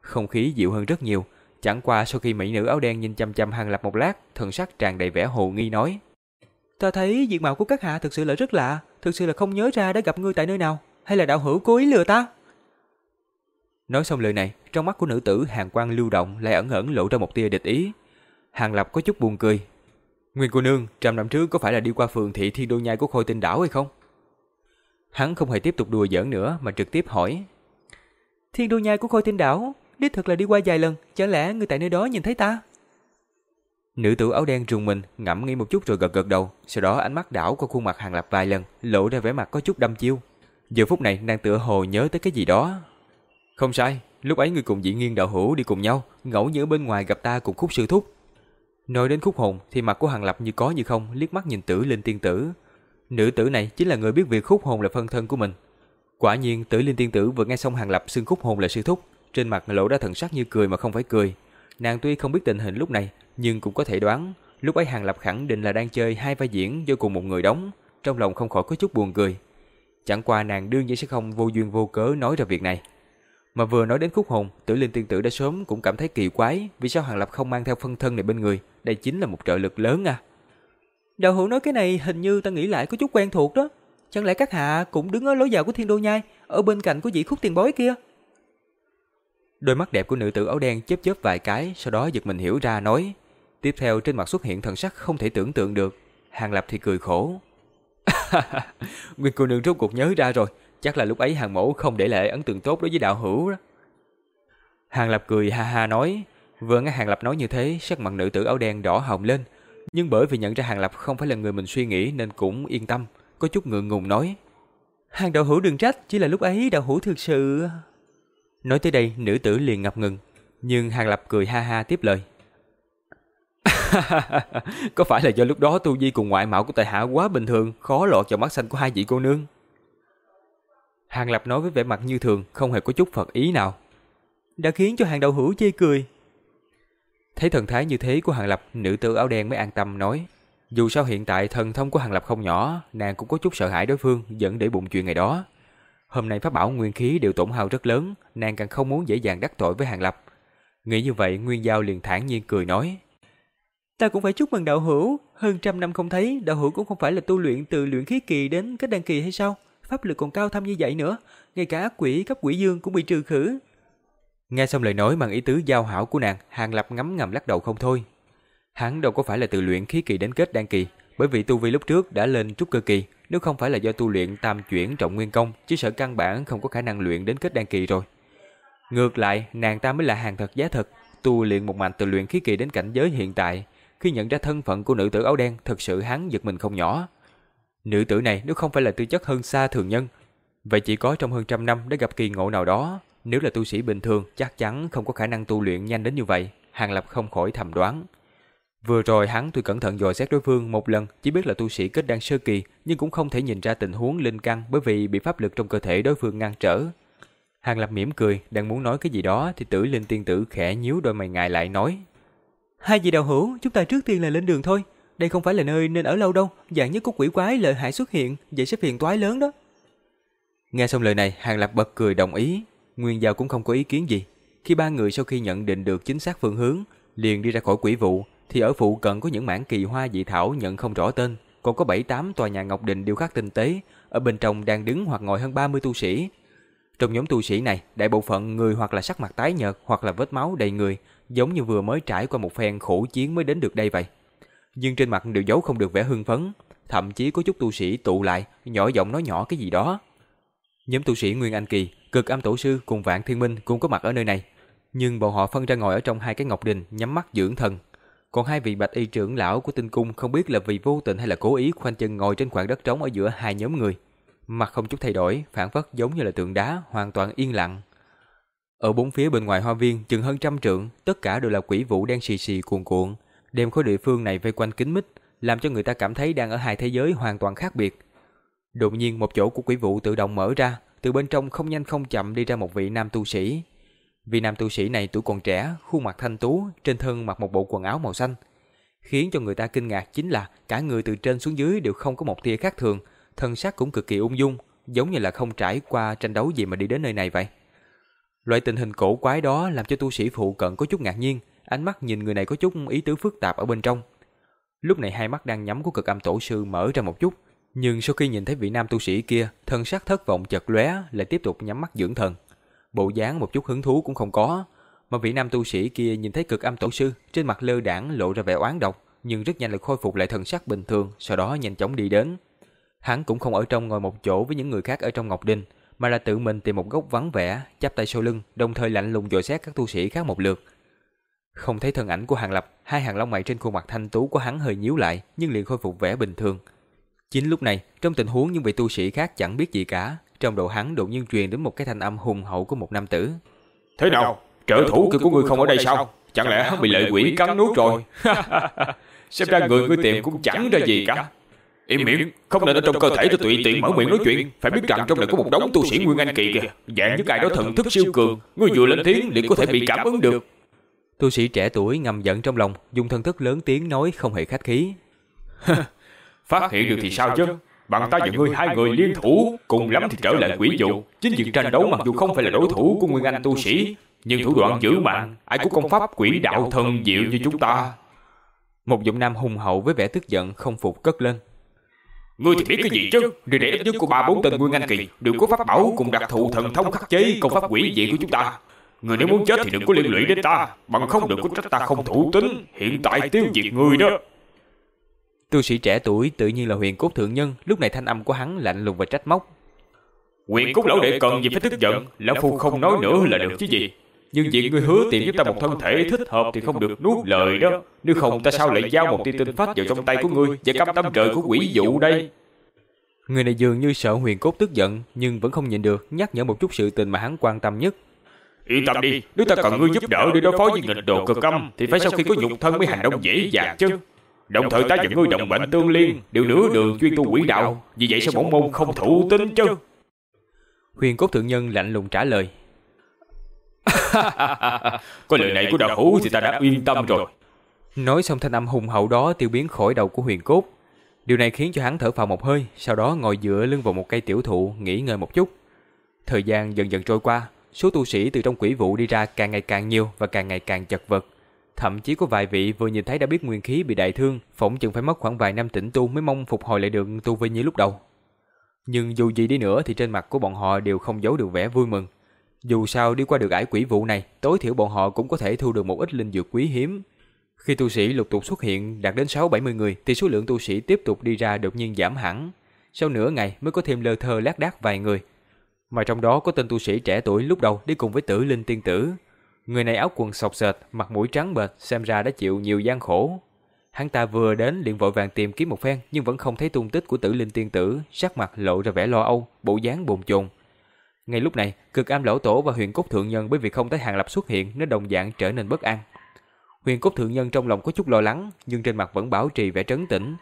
Không khí dịu hơn rất nhiều, chẳng qua sau khi mỹ nữ áo đen nhìn chăm chăm Hàng Lập một lát, thần sắc tràn đầy vẻ hồ nghi nói: "Ta thấy diện mạo của các hạ thực sự là rất lạ, thực sự là không nhớ ra đã gặp ngươi tại nơi nào, hay là đạo hữu cố ý lừa ta?" Nói xong lời này, trong mắt của nữ tử hàng quang lưu động lại ẩn ẩn lộ ra một tia địch ý. Hàng Lập có chút buồn cười. Nguyên cô nương, trăm năm trước có phải là đi qua phường thị thiên đô nhai của khôi tinh đảo hay không? Hắn không hề tiếp tục đùa giỡn nữa mà trực tiếp hỏi. Thiên đô nhai của khôi tinh đảo, đích thực là đi qua vài lần, chẳng lẽ người tại nơi đó nhìn thấy ta? Nữ tử áo đen rùng mình, ngẫm nghĩ một chút rồi gật gật đầu, sau đó ánh mắt đảo qua khuôn mặt Hàng Lập vài lần, lộ ra vẻ mặt có chút đăm chiêu. Giờ phút này nàng tựa hồ nhớ tới cái gì đó, không sai, lúc ấy người cùng dị nghiên đạo hữu đi cùng nhau, ngẫu nhiên bên ngoài gặp ta cùng khúc sư thúc. Nói đến khúc hồn thì mặt của Hàng Lập như có như không, liếc mắt nhìn tử linh tiên tử. Nữ tử này chính là người biết việc khúc hồn là phân thân của mình. Quả nhiên tử linh tiên tử vừa nghe xong Hàng Lập xưng khúc hồn là sư thúc, trên mặt lộ ra thần sắc như cười mà không phải cười. Nàng tuy không biết tình hình lúc này, nhưng cũng có thể đoán, lúc ấy Hàng Lập khẳng định là đang chơi hai vai diễn do cùng một người đóng, trong lòng không khỏi có chút buồn cười. Chẳng qua nàng đương nhiên sẽ không vô duyên vô cớ nói ra việc này. Mà vừa nói đến khúc hồn, tử linh tiên tử đã sớm cũng cảm thấy kỳ quái, vì sao Hàng Lập không mang theo phân thân này bên người, đây chính là một trợ lực lớn à. Đạo hữu nói cái này hình như ta nghĩ lại có chút quen thuộc đó. Chẳng lẽ các hạ cũng đứng ở lối vào của thiên đô nhai, ở bên cạnh của vị khúc tiền bối kia? Đôi mắt đẹp của nữ tử áo đen chớp chớp vài cái, sau đó giật mình hiểu ra nói. Tiếp theo trên mặt xuất hiện thần sắc không thể tưởng tượng được. Hàng Lập thì cười khổ. Nguyên cô nương rốt cuộc nhớ ra rồi, Chắc là lúc ấy hàng mẫu không để lại ấn tượng tốt đối với đạo hữu đó. Hàng Lập cười ha ha nói, vừa nghe Hàng Lập nói như thế, sắc mặt nữ tử áo đen đỏ hồng lên, nhưng bởi vì nhận ra Hàng Lập không phải là người mình suy nghĩ nên cũng yên tâm, có chút ngượng ngùng nói. Hàng đạo hữu đừng trách, chỉ là lúc ấy đạo hữu thực sự... Nói tới đây, nữ tử liền ngập ngừng, nhưng Hàng Lập cười ha ha tiếp lời. có phải là do lúc đó tu vi cùng ngoại mạo của tài hạ quá bình thường, khó lọt vào mắt xanh của hai vị cô nương? Hàng Lập nói với vẻ mặt như thường, không hề có chút phật ý nào. Đã khiến cho hàng đầu hữu chê cười. Thấy thần thái như thế của Hàng Lập, nữ tử áo đen mới an tâm nói. Dù sao hiện tại thần thông của Hàng Lập không nhỏ, nàng cũng có chút sợ hãi đối phương, dẫn để bụng chuyện ngày đó. Hôm nay pháp bảo nguyên khí đều tổn hao rất lớn, nàng càng không muốn dễ dàng đắc tội với Hàng Lập. Nghĩ như vậy, Nguyên Giao liền thản nhiên cười nói. Ta cũng phải chúc mừng đạo hữu, hơn trăm năm không thấy, đạo hữu cũng không phải là tu luyện từ luyện khí kỳ đến kết đăng kỳ hay sao? pháp lực còn cao thâm như vậy nữa, ngay cả ác quỷ cấp quỷ dương cũng bị trừ khử. Nghe xong lời nói bằng ý tứ giao hảo của nàng, Hàng Lập ngấm ngầm lắc đầu không thôi. Hắn đâu có phải là từ luyện khí kỳ đến kết đan kỳ, bởi vì tu vi lúc trước đã lên trúc cơ kỳ, nếu không phải là do tu luyện tam chuyển trọng nguyên công, chỉ sợ căn bản không có khả năng luyện đến kết đan kỳ rồi. Ngược lại, nàng ta mới là hàng thật giá thật, tu luyện một mạch từ luyện khí kỳ đến cảnh giới hiện tại. Khi nhận ra thân phận của nữ tử áo đen, thật sự hắn giật mình không nhỏ. Nữ tử này nếu không phải là tư chất hơn xa thường nhân, vậy chỉ có trong hơn trăm năm đã gặp kỳ ngộ nào đó. Nếu là tu sĩ bình thường, chắc chắn không có khả năng tu luyện nhanh đến như vậy. Hàng Lập không khỏi thầm đoán. Vừa rồi hắn tuy cẩn thận dò xét đối phương một lần, chỉ biết là tu sĩ kết đan sơ kỳ, nhưng cũng không thể nhìn ra tình huống linh căn bởi vì bị pháp lực trong cơ thể đối phương ngăn trở. Hàng Lập mỉm cười, đang muốn nói cái gì đó thì tử linh tiên tử khẽ nhíu đôi mày ngài lại nói. Hai vị đạo hữu, chúng ta trước tiên là lên đường thôi. Đây không phải là nơi nên ở lâu đâu, dạng nhất có quỷ quái lợi hại xuất hiện, vậy sẽ phiền toái lớn đó. Nghe xong lời này, Hàng Lập bật cười đồng ý. Nguyên Giao cũng không có ý kiến gì. Khi ba người sau khi nhận định được chính xác phương hướng, liền đi ra khỏi quỷ vụ, thì ở phụ cận có những mảng kỳ hoa dị thảo nhận không rõ tên, còn có 7-8 tòa nhà ngọc đình điêu khắc tinh tế, ở bên trong đang đứng hoặc ngồi hơn 30 tu sĩ. Trong nhóm tu sĩ này, đại bộ phận người hoặc là sắc mặt tái nhợt hoặc là vết máu đầy người, giống như vừa mới trải qua một phen khổ chiến mới đến được đây vậy. Nhưng trên mặt đều giấu không được vẻ hưng phấn, thậm chí có chút tu sĩ tụ lại, nhỏ giọng nói nhỏ cái gì đó. Nhóm tu sĩ Nguyên Anh Kỳ, Cực Âm Tổ Sư cùng Vạn Thiên Minh cũng có mặt ở nơi này. Nhưng bọn họ phân ra ngồi ở trong hai cái ngọc đình nhắm mắt dưỡng thần. Còn hai vị bạch y trưởng lão của tinh cung không biết là vì vô tình hay là cố ý khoanh chân ngồi trên khoảng đất trống ở giữa hai nhóm người. Mặt không chút thay đổi, phản phất giống như là tượng đá, hoàn toàn yên lặng. Ở bốn phía bên ngoài hoa viên, chừng hơn trăm trượng, tất cả đều là quỷ vũ đen xì xì cuồn cuộn, đem khối địa phương này vây quanh kín mít, làm cho người ta cảm thấy đang ở hai thế giới hoàn toàn khác biệt. Đột nhiên một chỗ của quỷ vụ tự động mở ra, từ bên trong không nhanh không chậm đi ra một vị nam tu sĩ. Vị nam tu sĩ này tuổi còn trẻ, khuôn mặt thanh tú, trên thân mặc một bộ quần áo màu xanh. Khiến cho người ta kinh ngạc chính là cả người từ trên xuống dưới đều không có một tia khác thường, thân xác cũng cực kỳ ung dung, giống như là không trải qua tranh đấu gì mà đi đến nơi này vậy. Loại tình hình cổ quái đó làm cho tu sĩ phụ cận có chút ngạc nhiên, ánh mắt nhìn người này có chút ý tứ phức tạp ở bên trong. Lúc này hai mắt đang nhắm của cực âm tổ sư mở ra một chút, nhưng sau khi nhìn thấy vị nam tu sĩ kia, thân sắc thất vọng chợt lóe, lại tiếp tục nhắm mắt dưỡng thần. Bộ dáng một chút hứng thú cũng không có, mà vị nam tu sĩ kia nhìn thấy cực âm tổ sư, trên mặt lơ đãng lộ ra vẻ oán độc, nhưng rất nhanh lại khôi phục lại thần sắc bình thường, sau đó nhanh chóng đi đến. Hắn cũng không ở trong ngồi một chỗ với những người khác ở trong Ngọc Đinh, mà là tự mình tìm một góc vắng vẻ, chắp tay sau lưng, đồng thời lạnh lùng dò xét các tu sĩ khác một lượt. Không thấy thân ảnh của Hàng Lập, hai hàng lông mày trên khuôn mặt thanh tú của hắn hơi nhíu lại, nhưng liền khôi phục vẻ bình thường. Chính lúc này, trong tình huống những vị tu sĩ khác chẳng biết gì cả, trong đầu hắn đột nhiên truyền đến một cái thanh âm hùng hậu của một nam tử. Thế nào? Trợ thủ kia của ngươi không ở đây sao? Chẳng lẽ hắn bị lợi quỷ cắn nuốt rồi? Xem ra người ngươi tìm cũng chẳng ra gì cả. Im miệng, không nên ở trong cơ thể tôi tùy tiện mở miệng nói chuyện. Phải biết rằng trong này có một đống tu sĩ Nguyên Anh kỳ kìa. Dạng như ai đó thần thức siêu cường, ngươi vừa lên tiếng liền có thể bị cảm ứng được. Tu sĩ trẻ tuổi ngầm giận trong lòng, dùng thân thức lớn tiếng nói không hề khách khí. Phát hiện được thì sao chứ? Bằng ta và ngươi hai người liên thủ, cùng lắm thì trở lại quỷ dụ. Chính diện tranh đấu mặc dù không phải là đối thủ của Nguyên Anh tu sĩ, nhưng thủ đoạn giữ mạng, ai có công pháp quỷ đạo thần diệu như chúng ta. Một giọng nam hùng hậu với vẻ tức giận không phục cất lên. Ngươi thì biết cái gì chứ? Người đệ ít nhất của ba bốn tên Nguyên Anh kỳ đều có pháp bảo cùng đặc thù thần thông khắc chế công pháp quỷ dị của chúng ta. Người nếu muốn chết thì đừng có liên lụy đến ta, bằng không được có trách ta không thủ tính, hiện tại tiêu diệt người đó. Tu sĩ trẻ tuổi tự nhiên là huyền cốt thượng nhân, lúc này thanh âm của hắn lạnh lùng và trách móc. Huyền cốt lão đệ cần gì phải tức giận, lão phu không nói nữa là được chứ gì. Nhưng việc ngươi hứa tìm giúp ta một thân thể thích hợp thì không được nuốt lời đó. Nếu không ta sao lại giao một tia tinh phách vào trong tay của ngươi và cam tâm trời của quỷ dụ đây. Người này dường như sợ huyền cốt tức giận nhưng vẫn không nhịn được nhắc nhở một chút sự tình mà hắn quan tâm nhất. Yên tâm đi, nếu ta cần ngươi giúp đỡ để đối phó với nghịch đồ cực âm thì phải sau khi có nhục thân mới hành động dễ dàng chứ. Đồng thời ta và ngươi đồng bệnh tương liên, đều nửa đường chuyên tu quỷ đạo, vì vậy sao bổn môn không thủ tính chứ? Huyền cốt thượng nhân lạnh lùng trả lời. có lời này của đạo hữu thì ta đã yên tâm rồi. Nói xong thanh âm hùng hậu đó tiêu biến khỏi đầu của huyền cốt. Điều này khiến cho hắn thở phào một hơi, sau đó ngồi dựa lưng vào một cây tiểu thụ nghỉ ngơi một chút. Thời gian dần dần trôi qua, số tu sĩ từ trong quỷ vụ đi ra càng ngày càng nhiều và càng ngày càng chật vật. Thậm chí có vài vị vừa nhìn thấy đã biết nguyên khí bị đại thương, phỏng chừng phải mất khoảng vài năm tĩnh tu mới mong phục hồi lại được tu vi như lúc đầu. Nhưng dù gì đi nữa thì trên mặt của bọn họ đều không giấu được vẻ vui mừng. Dù sao đi qua được ải quỷ vụ này, tối thiểu bọn họ cũng có thể thu được một ít linh dược quý hiếm. Khi tu sĩ lục tục xuất hiện đạt đến 6-70 người thì số lượng tu sĩ tiếp tục đi ra đột nhiên giảm hẳn. Sau nửa ngày mới có thêm lơ thơ lác đác vài người. Mà trong đó có tên tu sĩ trẻ tuổi lúc đầu đi cùng với tử linh tiên tử. Người này áo quần sọc sệt, mặt mũi trắng bệch, xem ra đã chịu nhiều gian khổ. Hắn ta vừa đến liền vội vàng tìm kiếm một phen nhưng vẫn không thấy tung tích của tử linh tiên tử, sắc mặt lộ ra vẻ lo âu, bộ dáng bồn chồn. Ngay lúc này, cực am lão tổ và huyền cốt thượng nhân bởi vì không thấy hàng lập xuất hiện nên đồng dạng trở nên bất an. Huyền cốt thượng nhân trong lòng có chút lo lắng nhưng trên mặt vẫn bảo trì vẻ trấn tĩnh.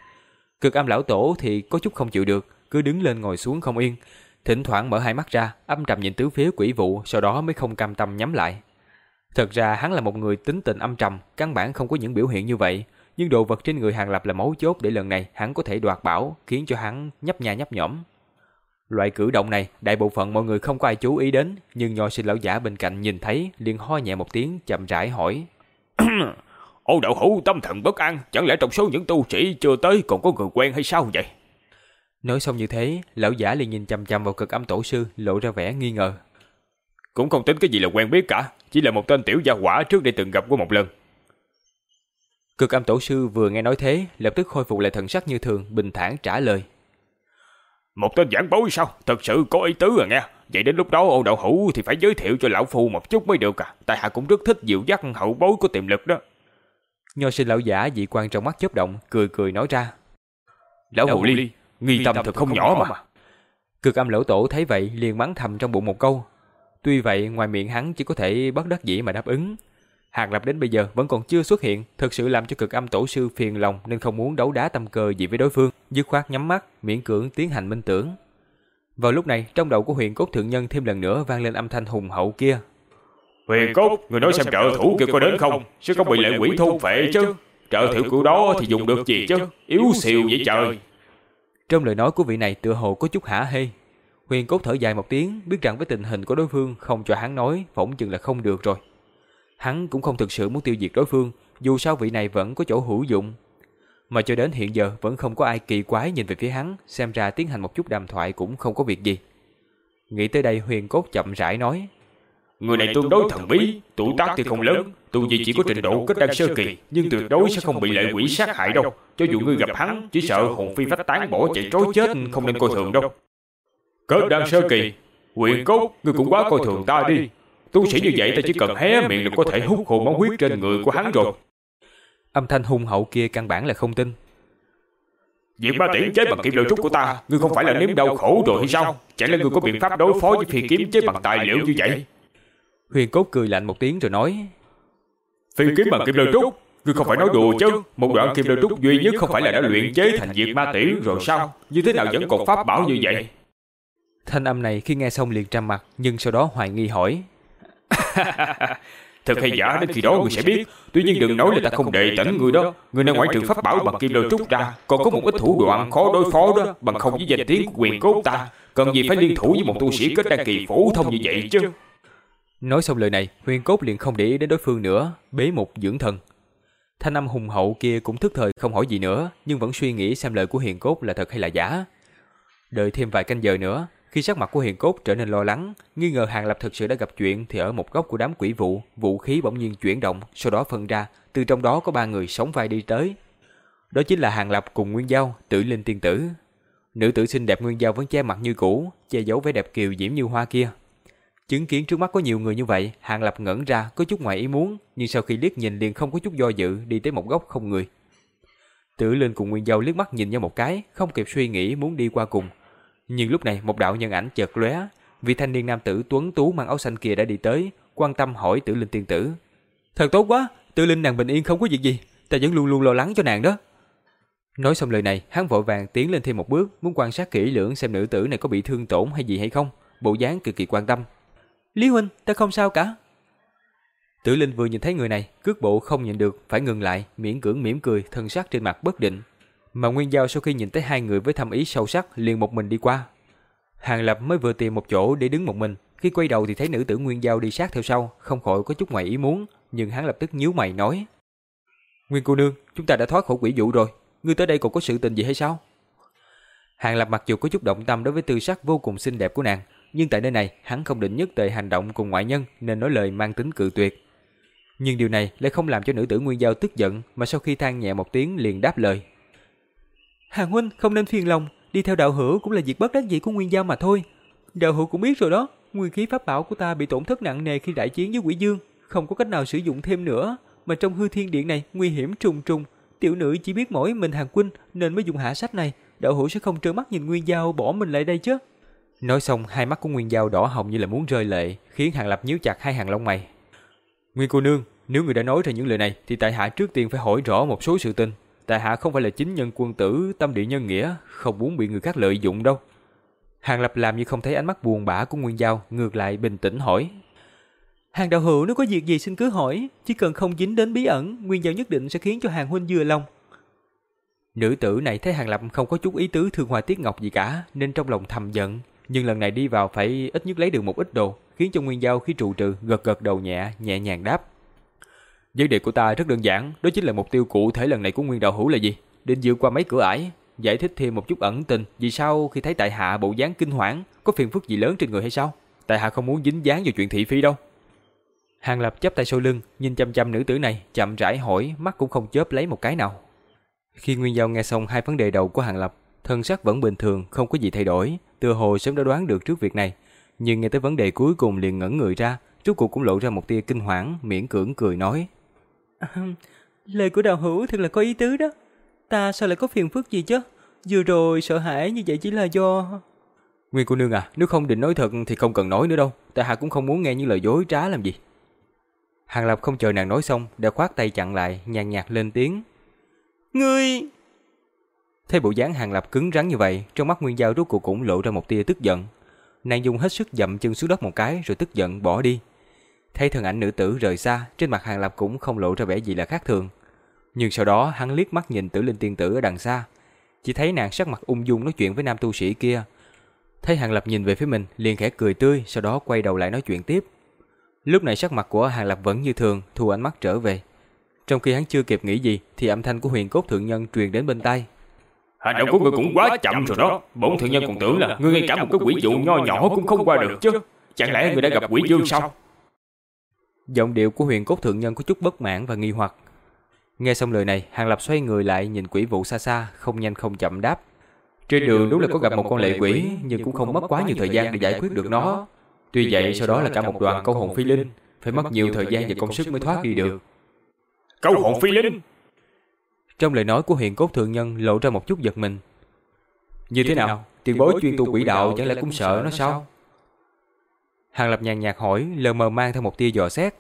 Cực am lão tổ thì có chút không chịu được, cứ đứng lên ngồi xuống không yên, thỉnh thoảng mở hai mắt ra, âm trầm nhìn tứ phía quỷ vụ, sau đó mới không cam tâm nhắm lại. Thật ra hắn là một người tính tình âm trầm, căn bản không có những biểu hiện như vậy, nhưng đồ vật trên người Hàng Lập là mấu chốt để lần này hắn có thể đoạt bảo, khiến cho hắn nhấp nha nhấp nhõm. Loại cử động này, đại bộ phận mọi người không có ai chú ý đến, nhưng nho sinh lão giả bên cạnh nhìn thấy, liền ho nhẹ một tiếng, chậm rãi hỏi. Ô đậu hữu tâm thần bất an, chẳng lẽ trong số những tu sĩ chưa tới còn có người quen hay sao vậy? Nói xong như thế, lão giả liền nhìn chăm chăm vào cực âm tổ sư, lộ ra vẻ nghi ngờ. Cũng không tính cái gì là quen biết cả, chỉ là một tên tiểu gia quả trước đây từng gặp qua một lần. Cực âm tổ sư vừa nghe nói thế, lập tức khôi phục lại thần sắc như thường, bình thản trả lời. Một tên giảng bối sao? Thật sự có ý tứ à nghe. Vậy đến lúc đó ô đậu hữu thì phải giới thiệu cho lão phu một chút mới được à. Tại hạ cũng rất thích dịu dắt hậu bối của tiềm lực đó. Nho sinh lão giả dị quan trong mắt chớp động, cười cười nói ra. Lão hồ ly, nghi tâm thật không nhỏ mà. Cực âm lão tổ thấy vậy liền mắng thầm trong bụng một câu. Tuy vậy ngoài miệng hắn chỉ có thể bất đắc dĩ mà đáp ứng. Hàng Lập đến bây giờ vẫn còn chưa xuất hiện, thực sự làm cho cực âm tổ sư phiền lòng nên không muốn đấu đá tâm cơ gì với đối phương, dứt khoát nhắm mắt, miễn cưỡng tiến hành minh tưởng. Vào lúc này, trong đầu của huyền cốt thượng nhân thêm lần nữa vang lên âm thanh hùng hậu kia. Huyền cốt, người nói xem trợ thủ kia có đến không? Sẽ không bị lệ quỷ thôn phệ chứ? Trợ thủ của đó thì dùng được gì chứ? Yếu xìu vậy trời. Trong lời nói của vị này tựa hồ có chút hả hê. Huyền cốt thở dài một tiếng, biết rằng với tình hình của đối phương không cho hắn nói, phỏng chừng là không được rồi. Hắn cũng không thực sự muốn tiêu diệt đối phương, dù sao vị này vẫn có chỗ hữu dụng. Mà cho đến hiện giờ vẫn không có ai kỳ quái nhìn về phía hắn, xem ra tiến hành một chút đàm thoại cũng không có việc gì. Nghĩ tới đây huyền cốt chậm rãi nói. Người này tương đối thần bí, tuổi tác thì không lớn, tu vi chỉ có trình độ kết đăng sơ kỳ, nhưng tuyệt đối sẽ không bị lệ quỷ sát hại đâu. Cho dù ngươi gặp hắn, chỉ sợ hồn phi phách tán bỏ chạy trối chết không nên coi thường đâu. Kết đăng sơ kỳ, huyền cốt, ngươi cũng quá coi thường ta đi, Tu sĩ như vậy ta chỉ cần hé miệng là có thể hút khô máu huyết trên người của hắn rồi. Âm thanh hung hậu kia căn bản là không tin. Việc ba tiễn chế bằng kim lợi trúc của ta, ngươi không phải là nếm đau khổ rồi hay sao? Chẳng lẽ ngươi có biện pháp đối phó với phi kiếm chế bằng tài liệu như vậy? Huyền Cốt cười lạnh một tiếng rồi nói. Phi kiếm bằng kim lợi trúc, ngươi không phải nói đùa chứ? Một đoạn kim lợi trúc duy nhất không phải là đã luyện chế thành diệt ma tiễn rồi sao? Như thế nào vẫn còn pháp bảo như vậy? Thanh âm này khi nghe xong liền trầm mặt, nhưng sau đó hoài nghi hỏi. Thật hay giả đến khi đó người sẽ biết. Tuy nhiên đừng nói là ta không đệ tỉnh người đó. Người nơi ngoại trừ pháp bảo bằng kim lôi trúc ra Còn có một ít thủ đoạn khó đối phó đó Bằng không với danh tiếng của quyền cốt ta. Cần gì phải liên thủ với một tu sĩ kết đăng kỳ phổ thông như vậy chứ. Nói xong lời này Huyền cốt liền không để ý đến đối phương nữa. Bế một dưỡng thần. Thanh âm hùng hậu kia cũng thức thời không hỏi gì nữa Nhưng vẫn suy nghĩ xem lời của Huyền cốt là thật hay là giả Đợi thêm vài canh giờ nữa khi sắc mặt của Hiền Cốt trở nên lo lắng, nghi ngờ Hàng Lập thực sự đã gặp chuyện thì ở một góc của đám quỷ vụ, vũ khí bỗng nhiên chuyển động, sau đó phân ra, từ trong đó có ba người sống vai đi tới. Đó chính là Hàng Lập cùng Nguyên Giao, Tử Linh Tiên Tử. Nữ tử xinh đẹp Nguyên Giao vẫn che mặt như cũ, che giấu vẻ đẹp kiều diễm như hoa kia. Chứng kiến trước mắt có nhiều người như vậy, Hàng Lập ngẩn ra có chút ngoài ý muốn, nhưng sau khi liếc nhìn liền không có chút do dự đi tới một góc không người. Tử Linh cùng Nguyên Giao liếc mắt nhìn nhau một cái, không kịp suy nghĩ muốn đi qua cùng, nhưng lúc này một đạo nhân ảnh chợt lóe, vị thanh niên nam tử tuấn tú mang áo xanh kia đã đi tới, quan tâm hỏi Tử Linh tiên tử. Thật tốt quá, Tử Linh nàng bình yên không có việc gì, ta vẫn luôn luôn lo lắng cho nàng đó. Nói xong lời này, hắn vội vàng tiến lên thêm một bước, muốn quan sát kỹ lưỡng xem nữ tử này có bị thương tổn hay gì hay không, bộ dáng cực kỳ quan tâm. Lý huynh, ta không sao cả. Tử Linh vừa nhìn thấy người này, cước bộ không nhịn được, phải ngừng lại, miễn cưỡng mỉm cười, thân sắc trên mặt bất định, mà Nguyên Giao sau khi nhìn thấy hai người với thâm ý sâu sắc liền một mình đi qua. Hàng Lập mới vừa tìm một chỗ để đứng một mình, khi quay đầu thì thấy nữ tử Nguyên Giao đi sát theo sau, không khỏi có chút ngoài ý muốn, nhưng hắn lập tức nhíu mày nói: "Nguyên cô nương, chúng ta đã thoát khỏi quỷ vụ rồi, ngươi tới đây còn có sự tình gì hay sao?" Hàng Lập mặc dù có chút động tâm đối với tư sắc vô cùng xinh đẹp của nàng, nhưng tại nơi này hắn không định nhất tệ hành động cùng ngoại nhân nên nói lời mang tính cự tuyệt. Nhưng điều này lại không làm cho nữ tử Nguyên Giao tức giận, mà sau khi than nhẹ một tiếng liền đáp lời. Hàng huynh không nên phiền lòng, đi theo đạo hữu cũng là việc bất đắc dĩ của Nguyên Giao mà thôi. Đạo hữu cũng biết rồi đó, nguyên khí pháp bảo của ta bị tổn thất nặng nề khi đại chiến với quỷ dương, không có cách nào sử dụng thêm nữa, mà trong hư thiên điện này nguy hiểm trùng trùng, tiểu nữ chỉ biết mỗi mình hàng huynh nên mới dùng hạ sách này, đạo hữu sẽ không trơ mắt nhìn Nguyên Giao bỏ mình lại đây chứ. Nói xong, hai mắt của Nguyên Giao đỏ hồng như là muốn rơi lệ, khiến Hàng Lập nhíu chặt hai hàng lông mày. Nguyên cô nương, nếu người đã nói ra những lời này thì tại hạ trước tiên phải hỏi rõ một số sự tình. Tại hạ không phải là chính nhân quân tử, tâm địa nhân nghĩa, không muốn bị người khác lợi dụng đâu. Hàng Lập làm như không thấy ánh mắt buồn bã của Nguyên Giao, ngược lại bình tĩnh hỏi. Hàng đạo hữu nếu có việc gì xin cứ hỏi, chỉ cần không dính đến bí ẩn, Nguyên Giao nhất định sẽ khiến cho Hàng huynh vừa lòng. Nữ tử này thấy Hàng Lập không có chút ý tứ thương hoa tiết ngọc gì cả, nên trong lòng thầm giận, nhưng lần này đi vào phải ít nhất lấy được một ít đồ, khiến cho Nguyên Giao khi trụ trừ gật gật đầu nhẹ, nhẹ nhàng đáp. Vấn đề của ta rất đơn giản, đó chính là mục tiêu cụ thể lần này của Nguyên Đạo Hữu là gì? Định vượt qua mấy cửa ải, giải thích thêm một chút ẩn tình, vì sao khi thấy tại hạ bộ dáng kinh hoảng, có phiền phức gì lớn trên người hay sao? Tại hạ không muốn dính dáng vào chuyện thị phi đâu. Hàng Lập chắp tay sau lưng, nhìn chăm chăm nữ tử này, chậm rãi hỏi, mắt cũng không chớp lấy một cái nào. Khi Nguyên Giao nghe xong hai vấn đề đầu của Hàng Lập, thân sắc vẫn bình thường, không có gì thay đổi, tựa hồ sớm đã đoán được trước việc này, nhưng nghe tới vấn đề cuối cùng liền ngẩn người ra, rốt cuộc cũng lộ ra một tia kinh hoảng, miễn cưỡng cười nói: à, "Lời của đạo hữu thật là có ý tứ đó, ta sao lại có phiền phức gì chứ? Vừa rồi sợ hãi như vậy chỉ là do..." Nguyên cô nương à, nếu không định nói thật thì không cần nói nữa đâu, tại hạ cũng không muốn nghe những lời dối trá làm gì. Hàng Lập không chờ nàng nói xong, đã khoát tay chặn lại, nhàn nhạt lên tiếng. Ngươi... Thấy bộ dáng Hàng Lập cứng rắn như vậy, trong mắt Nguyên Giao rốt cuộc cũng lộ ra một tia tức giận. Nàng dùng hết sức dậm chân xuống đất một cái rồi tức giận bỏ đi. Thấy thân ảnh nữ tử rời xa, trên mặt Hàng Lập cũng không lộ ra vẻ gì là khác thường. Nhưng sau đó hắn liếc mắt nhìn tử linh tiên tử ở đằng xa. Chỉ thấy nàng sắc mặt ung dung nói chuyện với nam tu sĩ kia. Thấy Hàng Lập nhìn về phía mình, liền khẽ cười tươi, sau đó quay đầu lại nói chuyện tiếp. Lúc này sắc mặt của Hàng Lập vẫn như thường, thu ánh mắt trở về. Trong khi hắn chưa kịp nghĩ gì, thì âm thanh của huyền cốt thượng nhân truyền đến bên tai. Hành động của ngươi cũng quá chậm rồi đó. Bổn thượng nhân còn tưởng là ngươi ngay cả một cái quỷ dụ nho nhỏ cũng không qua được chứ. Chẳng lẽ ngươi đã gặp quỷ dương sao? Giọng điệu của huyền cốt thượng nhân có chút bất mãn và nghi hoặc. Nghe xong lời này, Hàng Lập xoay người lại nhìn quỷ vụ xa xa, không nhanh không chậm đáp. Trên đường đúng là có gặp một con lệ quỷ, nhưng cũng không mất quá nhiều thời gian để giải quyết được nó. Tuy vậy, sau đó là cả một đoàn câu hồn phi linh, phải mất nhiều thời gian và công sức mới thoát đi được. Câu hồn phi linh? Trong lời nói của huyền cốt thượng nhân lộ ra một chút giật mình. Như thế nào? Tiền bối chuyên tu quỷ đạo chẳng lẽ cũng sợ nó sao? Hàng Lập nhàn nhạt hỏi, lờ mờ mang theo một tia dò xét.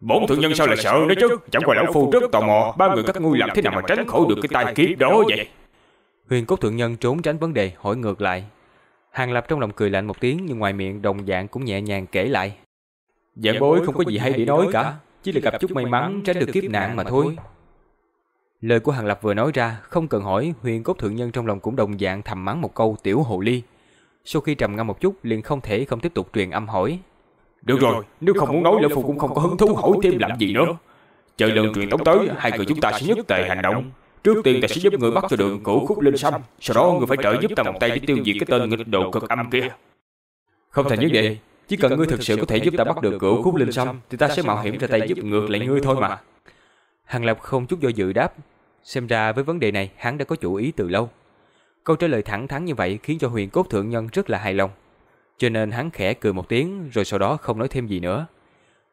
Bốn thượng nhân sao lại sợ nữa chứ? Chẳng qua lão phu rất tò mò, ba người các ngươi làm thế nào mà tránh khỏi được cái tai kiếp đó vậy? Huyền cốt thượng nhân trốn tránh vấn đề, hỏi ngược lại. Hàng Lập trong lòng cười lạnh một tiếng nhưng ngoài miệng đồng dạng cũng nhẹ nhàng kể lại. Dạng bối không có gì hay để nói cả, chỉ là gặp chút may mắn tránh được kiếp nạn mà thôi. Lời của Hàng Lập vừa nói ra, không cần hỏi, huyền cốt thượng nhân trong lòng cũng đồng dạng thầm mắng một câu tiểu hồ ly. Sau khi trầm ngâm một chút, liền không thể không tiếp tục truyền âm hỏi. Được rồi, nếu không muốn nói Lão Phu cũng không có hứng thú hỏi thêm làm gì nữa. Chờ lần truyền tống tới, hai người chúng ta sẽ nhất tề hành động. Trước tiên ta sẽ giúp người bắt cho đường cửu khúc linh xăm, sau đó người phải trợ giúp ta một tay để tiêu diệt cái tên nghịch đồ cực âm kia. Không thành vấn đề, chỉ cần ngươi thực sự có thể giúp ta bắt được cửu khúc linh xăm, thì ta sẽ mạo hiểm ra tay giúp ngược lại ngươi thôi mà. Hàng Lập không chút do dự đáp, Xem ra với vấn đề này hắn đã có chủ ý từ lâu. Câu trả lời thẳng thắn như vậy khiến cho huyền cốt thượng nhân rất là hài lòng. Cho nên hắn khẽ cười một tiếng rồi sau đó không nói thêm gì nữa.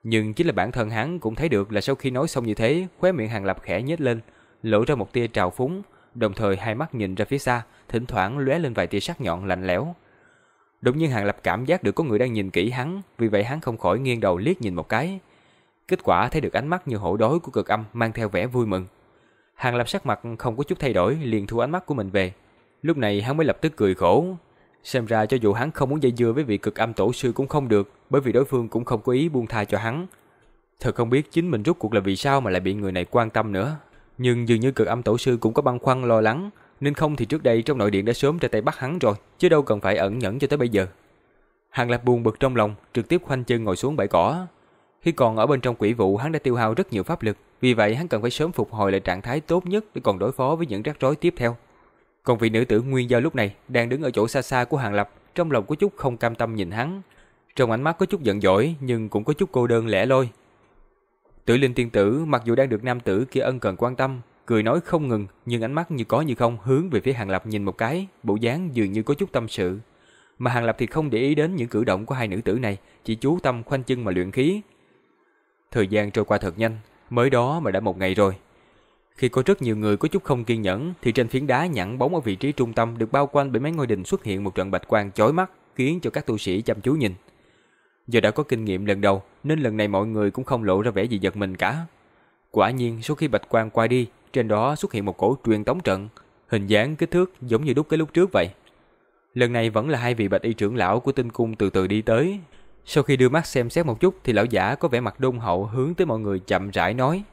Nhưng chính là bản thân hắn cũng thấy được là sau khi nói xong như thế, khóe miệng hàng lập khẽ nhếch lên, lộ ra một tia trào phúng, đồng thời hai mắt nhìn ra phía xa, thỉnh thoảng lóe lên vài tia sắc nhọn lạnh lẽo. Đột nhiên hàng lập cảm giác được có người đang nhìn kỹ hắn, vì vậy hắn không khỏi nghiêng đầu liếc nhìn một cái. Kết quả thấy được ánh mắt như hổ đói của cực âm mang theo vẻ vui mừng. Hàng Lập sắc mặt không có chút thay đổi, liền thu ánh mắt của mình về. Lúc này hắn mới lập tức cười khổ. Xem ra cho dù hắn không muốn dây dưa với vị cực âm tổ sư cũng không được, bởi vì đối phương cũng không có ý buông tha cho hắn. Thật không biết chính mình rốt cuộc là vì sao mà lại bị người này quan tâm nữa. Nhưng dường như cực âm tổ sư cũng có băn khoăn lo lắng, nên không thì trước đây trong nội điện đã sớm ra tay bắt hắn rồi, chứ đâu cần phải ẩn nhẫn cho tới bây giờ. Hàng Lập buồn bực trong lòng, trực tiếp khoanh chân ngồi xuống bãi cỏ. Khi còn ở bên trong quỷ vụ hắn đã tiêu hao rất nhiều pháp lực, vì vậy hắn cần phải sớm phục hồi lại trạng thái tốt nhất để còn đối phó với những rắc rối tiếp theo. Còn vị nữ tử Nguyên do lúc này đang đứng ở chỗ xa xa của Hàng Lập, trong lòng có chút không cam tâm nhìn hắn. Trong ánh mắt có chút giận dỗi nhưng cũng có chút cô đơn lẻ loi. Tử linh tiên tử mặc dù đang được nam tử kia ân cần quan tâm, cười nói không ngừng, nhưng ánh mắt như có như không hướng về phía Hàng Lập nhìn một cái, bộ dáng dường như có chút tâm sự. Mà Hàng Lập thì không để ý đến những cử động của hai nữ tử này, chỉ chú tâm khoanh chân mà luyện khí. Thời gian trôi qua thật nhanh, mới đó mà đã một ngày rồi. Khi có rất nhiều người có chút không kiên nhẫn, thì trên phiến đá nhẵn bóng ở vị trí trung tâm được bao quanh bởi mấy ngôi đình xuất hiện một trận bạch quang chói mắt, khiến cho các tu sĩ chăm chú nhìn. Giờ đã có kinh nghiệm lần đầu, nên lần này mọi người cũng không lộ ra vẻ gì giật mình cả. Quả nhiên, sau khi bạch quang qua đi, trên đó xuất hiện một cổ truyền tống trận, hình dáng kích thước giống như đúc cái lúc trước vậy. Lần này vẫn là hai vị bạch y trưởng lão của tinh cung từ từ đi tới. Sau khi đưa mắt xem xét một chút thì lão giả có vẻ mặt đôn hậu hướng tới mọi người chậm rãi nói.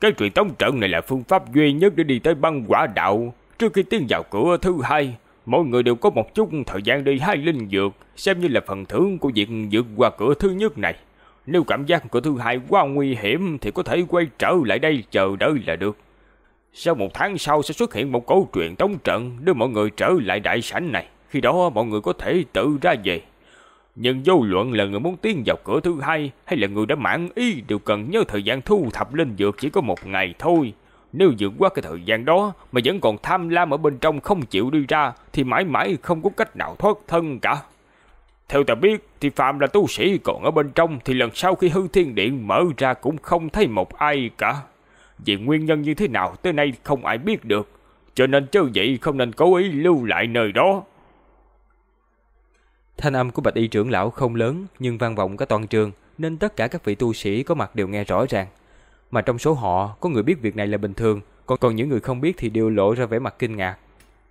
Cái truyền tống trận này là phương pháp duy nhất để đi tới băng quả đạo. Trước khi tiến vào cửa thứ hai, mọi người đều có một chút thời gian đi hai linh dược, xem như là phần thưởng của việc vượt qua cửa thứ nhất này. Nếu cảm giác cửa thứ hai quá nguy hiểm thì có thể quay trở lại đây chờ đợi là được. Sau một tháng sau sẽ xuất hiện một câu truyền tống trận đưa mọi người trở lại đại sảnh này. Khi đó mọi người có thể tự ra về. Nhưng vô luận là người muốn tiến vào cửa thứ hai hay là người đã mãn ý đều cần nhớ thời gian thu thập linh dược chỉ có một ngày thôi. Nếu vượt qua cái thời gian đó mà vẫn còn tham lam ở bên trong không chịu đi ra thì mãi mãi không có cách nào thoát thân cả. Theo ta biết thì phạm là tu sĩ còn ở bên trong thì lần sau khi hư thiên điện mở ra cũng không thấy một ai cả. Vì nguyên nhân như thế nào tới nay không ai biết được. Cho nên chớ vậy không nên cố ý lưu lại nơi đó. Thanh âm của bạch y trưởng lão không lớn nhưng vang vọng cả toàn trường nên tất cả các vị tu sĩ có mặt đều nghe rõ ràng. Mà trong số họ có người biết việc này là bình thường, còn còn những người không biết thì đều lộ ra vẻ mặt kinh ngạc.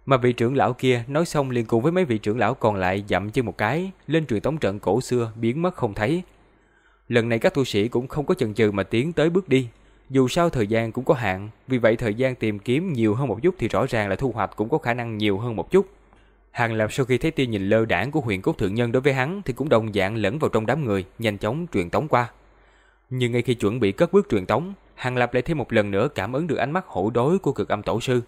Mà vị trưởng lão kia nói xong liền cùng với mấy vị trưởng lão còn lại dậm chân một cái, lên truyền tống trận cổ xưa biến mất không thấy. Lần này các tu sĩ cũng không có chần chừ mà tiến tới bước đi. Dù sao thời gian cũng có hạn, vì vậy thời gian tìm kiếm nhiều hơn một chút thì rõ ràng là thu hoạch cũng có khả năng nhiều hơn một chút. Hàng Lập sau khi thấy tiêu nhìn lơ đảng của huyện cốt thượng nhân đối với hắn thì cũng đồng dạng lẫn vào trong đám người, nhanh chóng truyền tống qua. Nhưng ngay khi chuẩn bị cất bước truyền tống, Hàng Lập lại thêm một lần nữa cảm ứng được ánh mắt hổ đối của cực âm tổ sư.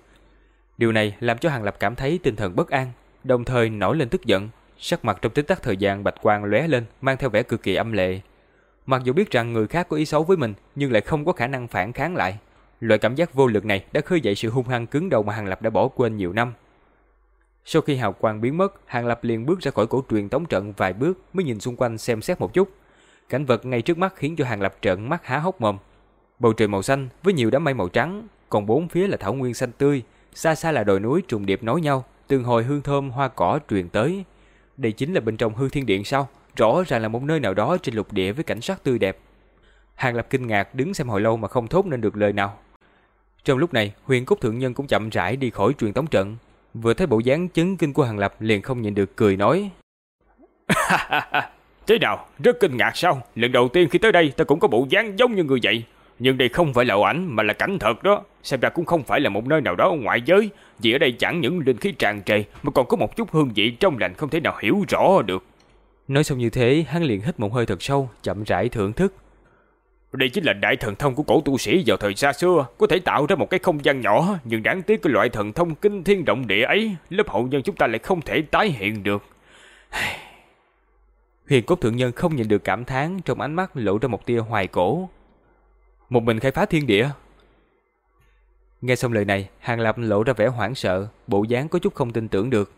Điều này làm cho Hàng Lập cảm thấy tinh thần bất an, đồng thời nổi lên tức giận, sắc mặt trong tích tắc thời gian bạch quang lóe lên, mang theo vẻ cực kỳ âm lệ. Mặc dù biết rằng người khác có ý xấu với mình, nhưng lại không có khả năng phản kháng lại. Loại cảm giác vô lực này đã khơi dậy sự hung hăng cứng đầu mà Hàng Lập đã bỏ quên nhiều năm. Sau khi hào quang biến mất, Hàng Lập liền bước ra khỏi cổ truyền tống trận vài bước mới nhìn xung quanh xem xét một chút. Cảnh vật ngay trước mắt khiến cho Hàng Lập trợn mắt há hốc mồm. Bầu trời màu xanh với nhiều đám mây màu trắng, còn bốn phía là thảo nguyên xanh tươi, xa xa là đồi núi trùng điệp nối nhau, từng hồi hương thơm hoa cỏ truyền tới. Đây chính là bên trong hư thiên điện sao? Rõ ràng là một nơi nào đó trên lục địa với cảnh sắc tươi đẹp. Hàng Lập kinh ngạc đứng xem hồi lâu mà không thốt nên được lời nào. Trong lúc này, huyền cốt thượng nhân cũng chậm rãi đi khỏi truyền tống trận, Vừa thấy bộ dáng chấn kinh của Hàng Lập liền không nhịn được cười nói. Thế nào, rất kinh ngạc sao? Lần đầu tiên khi tới đây ta cũng có bộ dáng giống như người vậy. Nhưng đây không phải là ảnh mà là cảnh thật đó. Xem ra cũng không phải là một nơi nào đó ngoại giới. Vì ở đây chẳng những linh khí tràn trề mà còn có một chút hương vị trong lành không thể nào hiểu rõ được. Nói xong như thế, hắn liền hít một hơi thật sâu, chậm rãi thưởng thức. Đây chính là đại thần thông của cổ tu sĩ vào thời xa xưa, có thể tạo ra một cái không gian nhỏ, nhưng đáng tiếc cái loại thần thông kinh thiên động địa ấy, lớp hậu nhân chúng ta lại không thể tái hiện được. Huyền cốt thượng nhân không nhìn được cảm thán trong ánh mắt lộ ra một tia hoài cổ. Một mình khai phá thiên địa. Nghe xong lời này, Hàng Lập lộ ra vẻ hoảng sợ, bộ dáng có chút không tin tưởng được.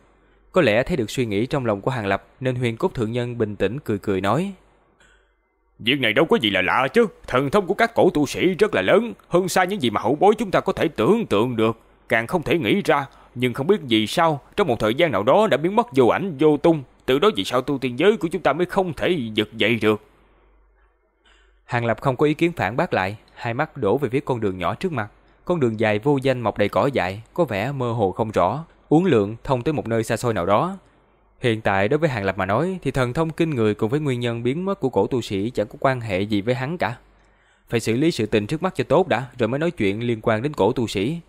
Có lẽ thấy được suy nghĩ trong lòng của Hàng Lập nên huyền cốt thượng nhân bình tĩnh cười cười nói. Việc này đâu có gì là lạ chứ, thần thông của các cổ tu sĩ rất là lớn, hơn xa những gì mà hậu bối chúng ta có thể tưởng tượng được, càng không thể nghĩ ra, nhưng không biết vì sao, trong một thời gian nào đó đã biến mất vô ảnh vô tung, từ đó vì sao tu tiên giới của chúng ta mới không thể giật dậy được. Hàng Lập không có ý kiến phản bác lại, hai mắt đổ về phía con đường nhỏ trước mặt. Con đường dài vô danh mọc đầy cỏ dại, có vẻ mơ hồ không rõ, uốn lượn thông tới một nơi xa xôi nào đó, Hiện tại đối với Hàng Lập mà nói thì thần thông kinh người cùng với nguyên nhân biến mất của cổ tu sĩ chẳng có quan hệ gì với hắn cả. Phải xử lý sự tình trước mắt cho tốt đã rồi mới nói chuyện liên quan đến cổ tu sĩ.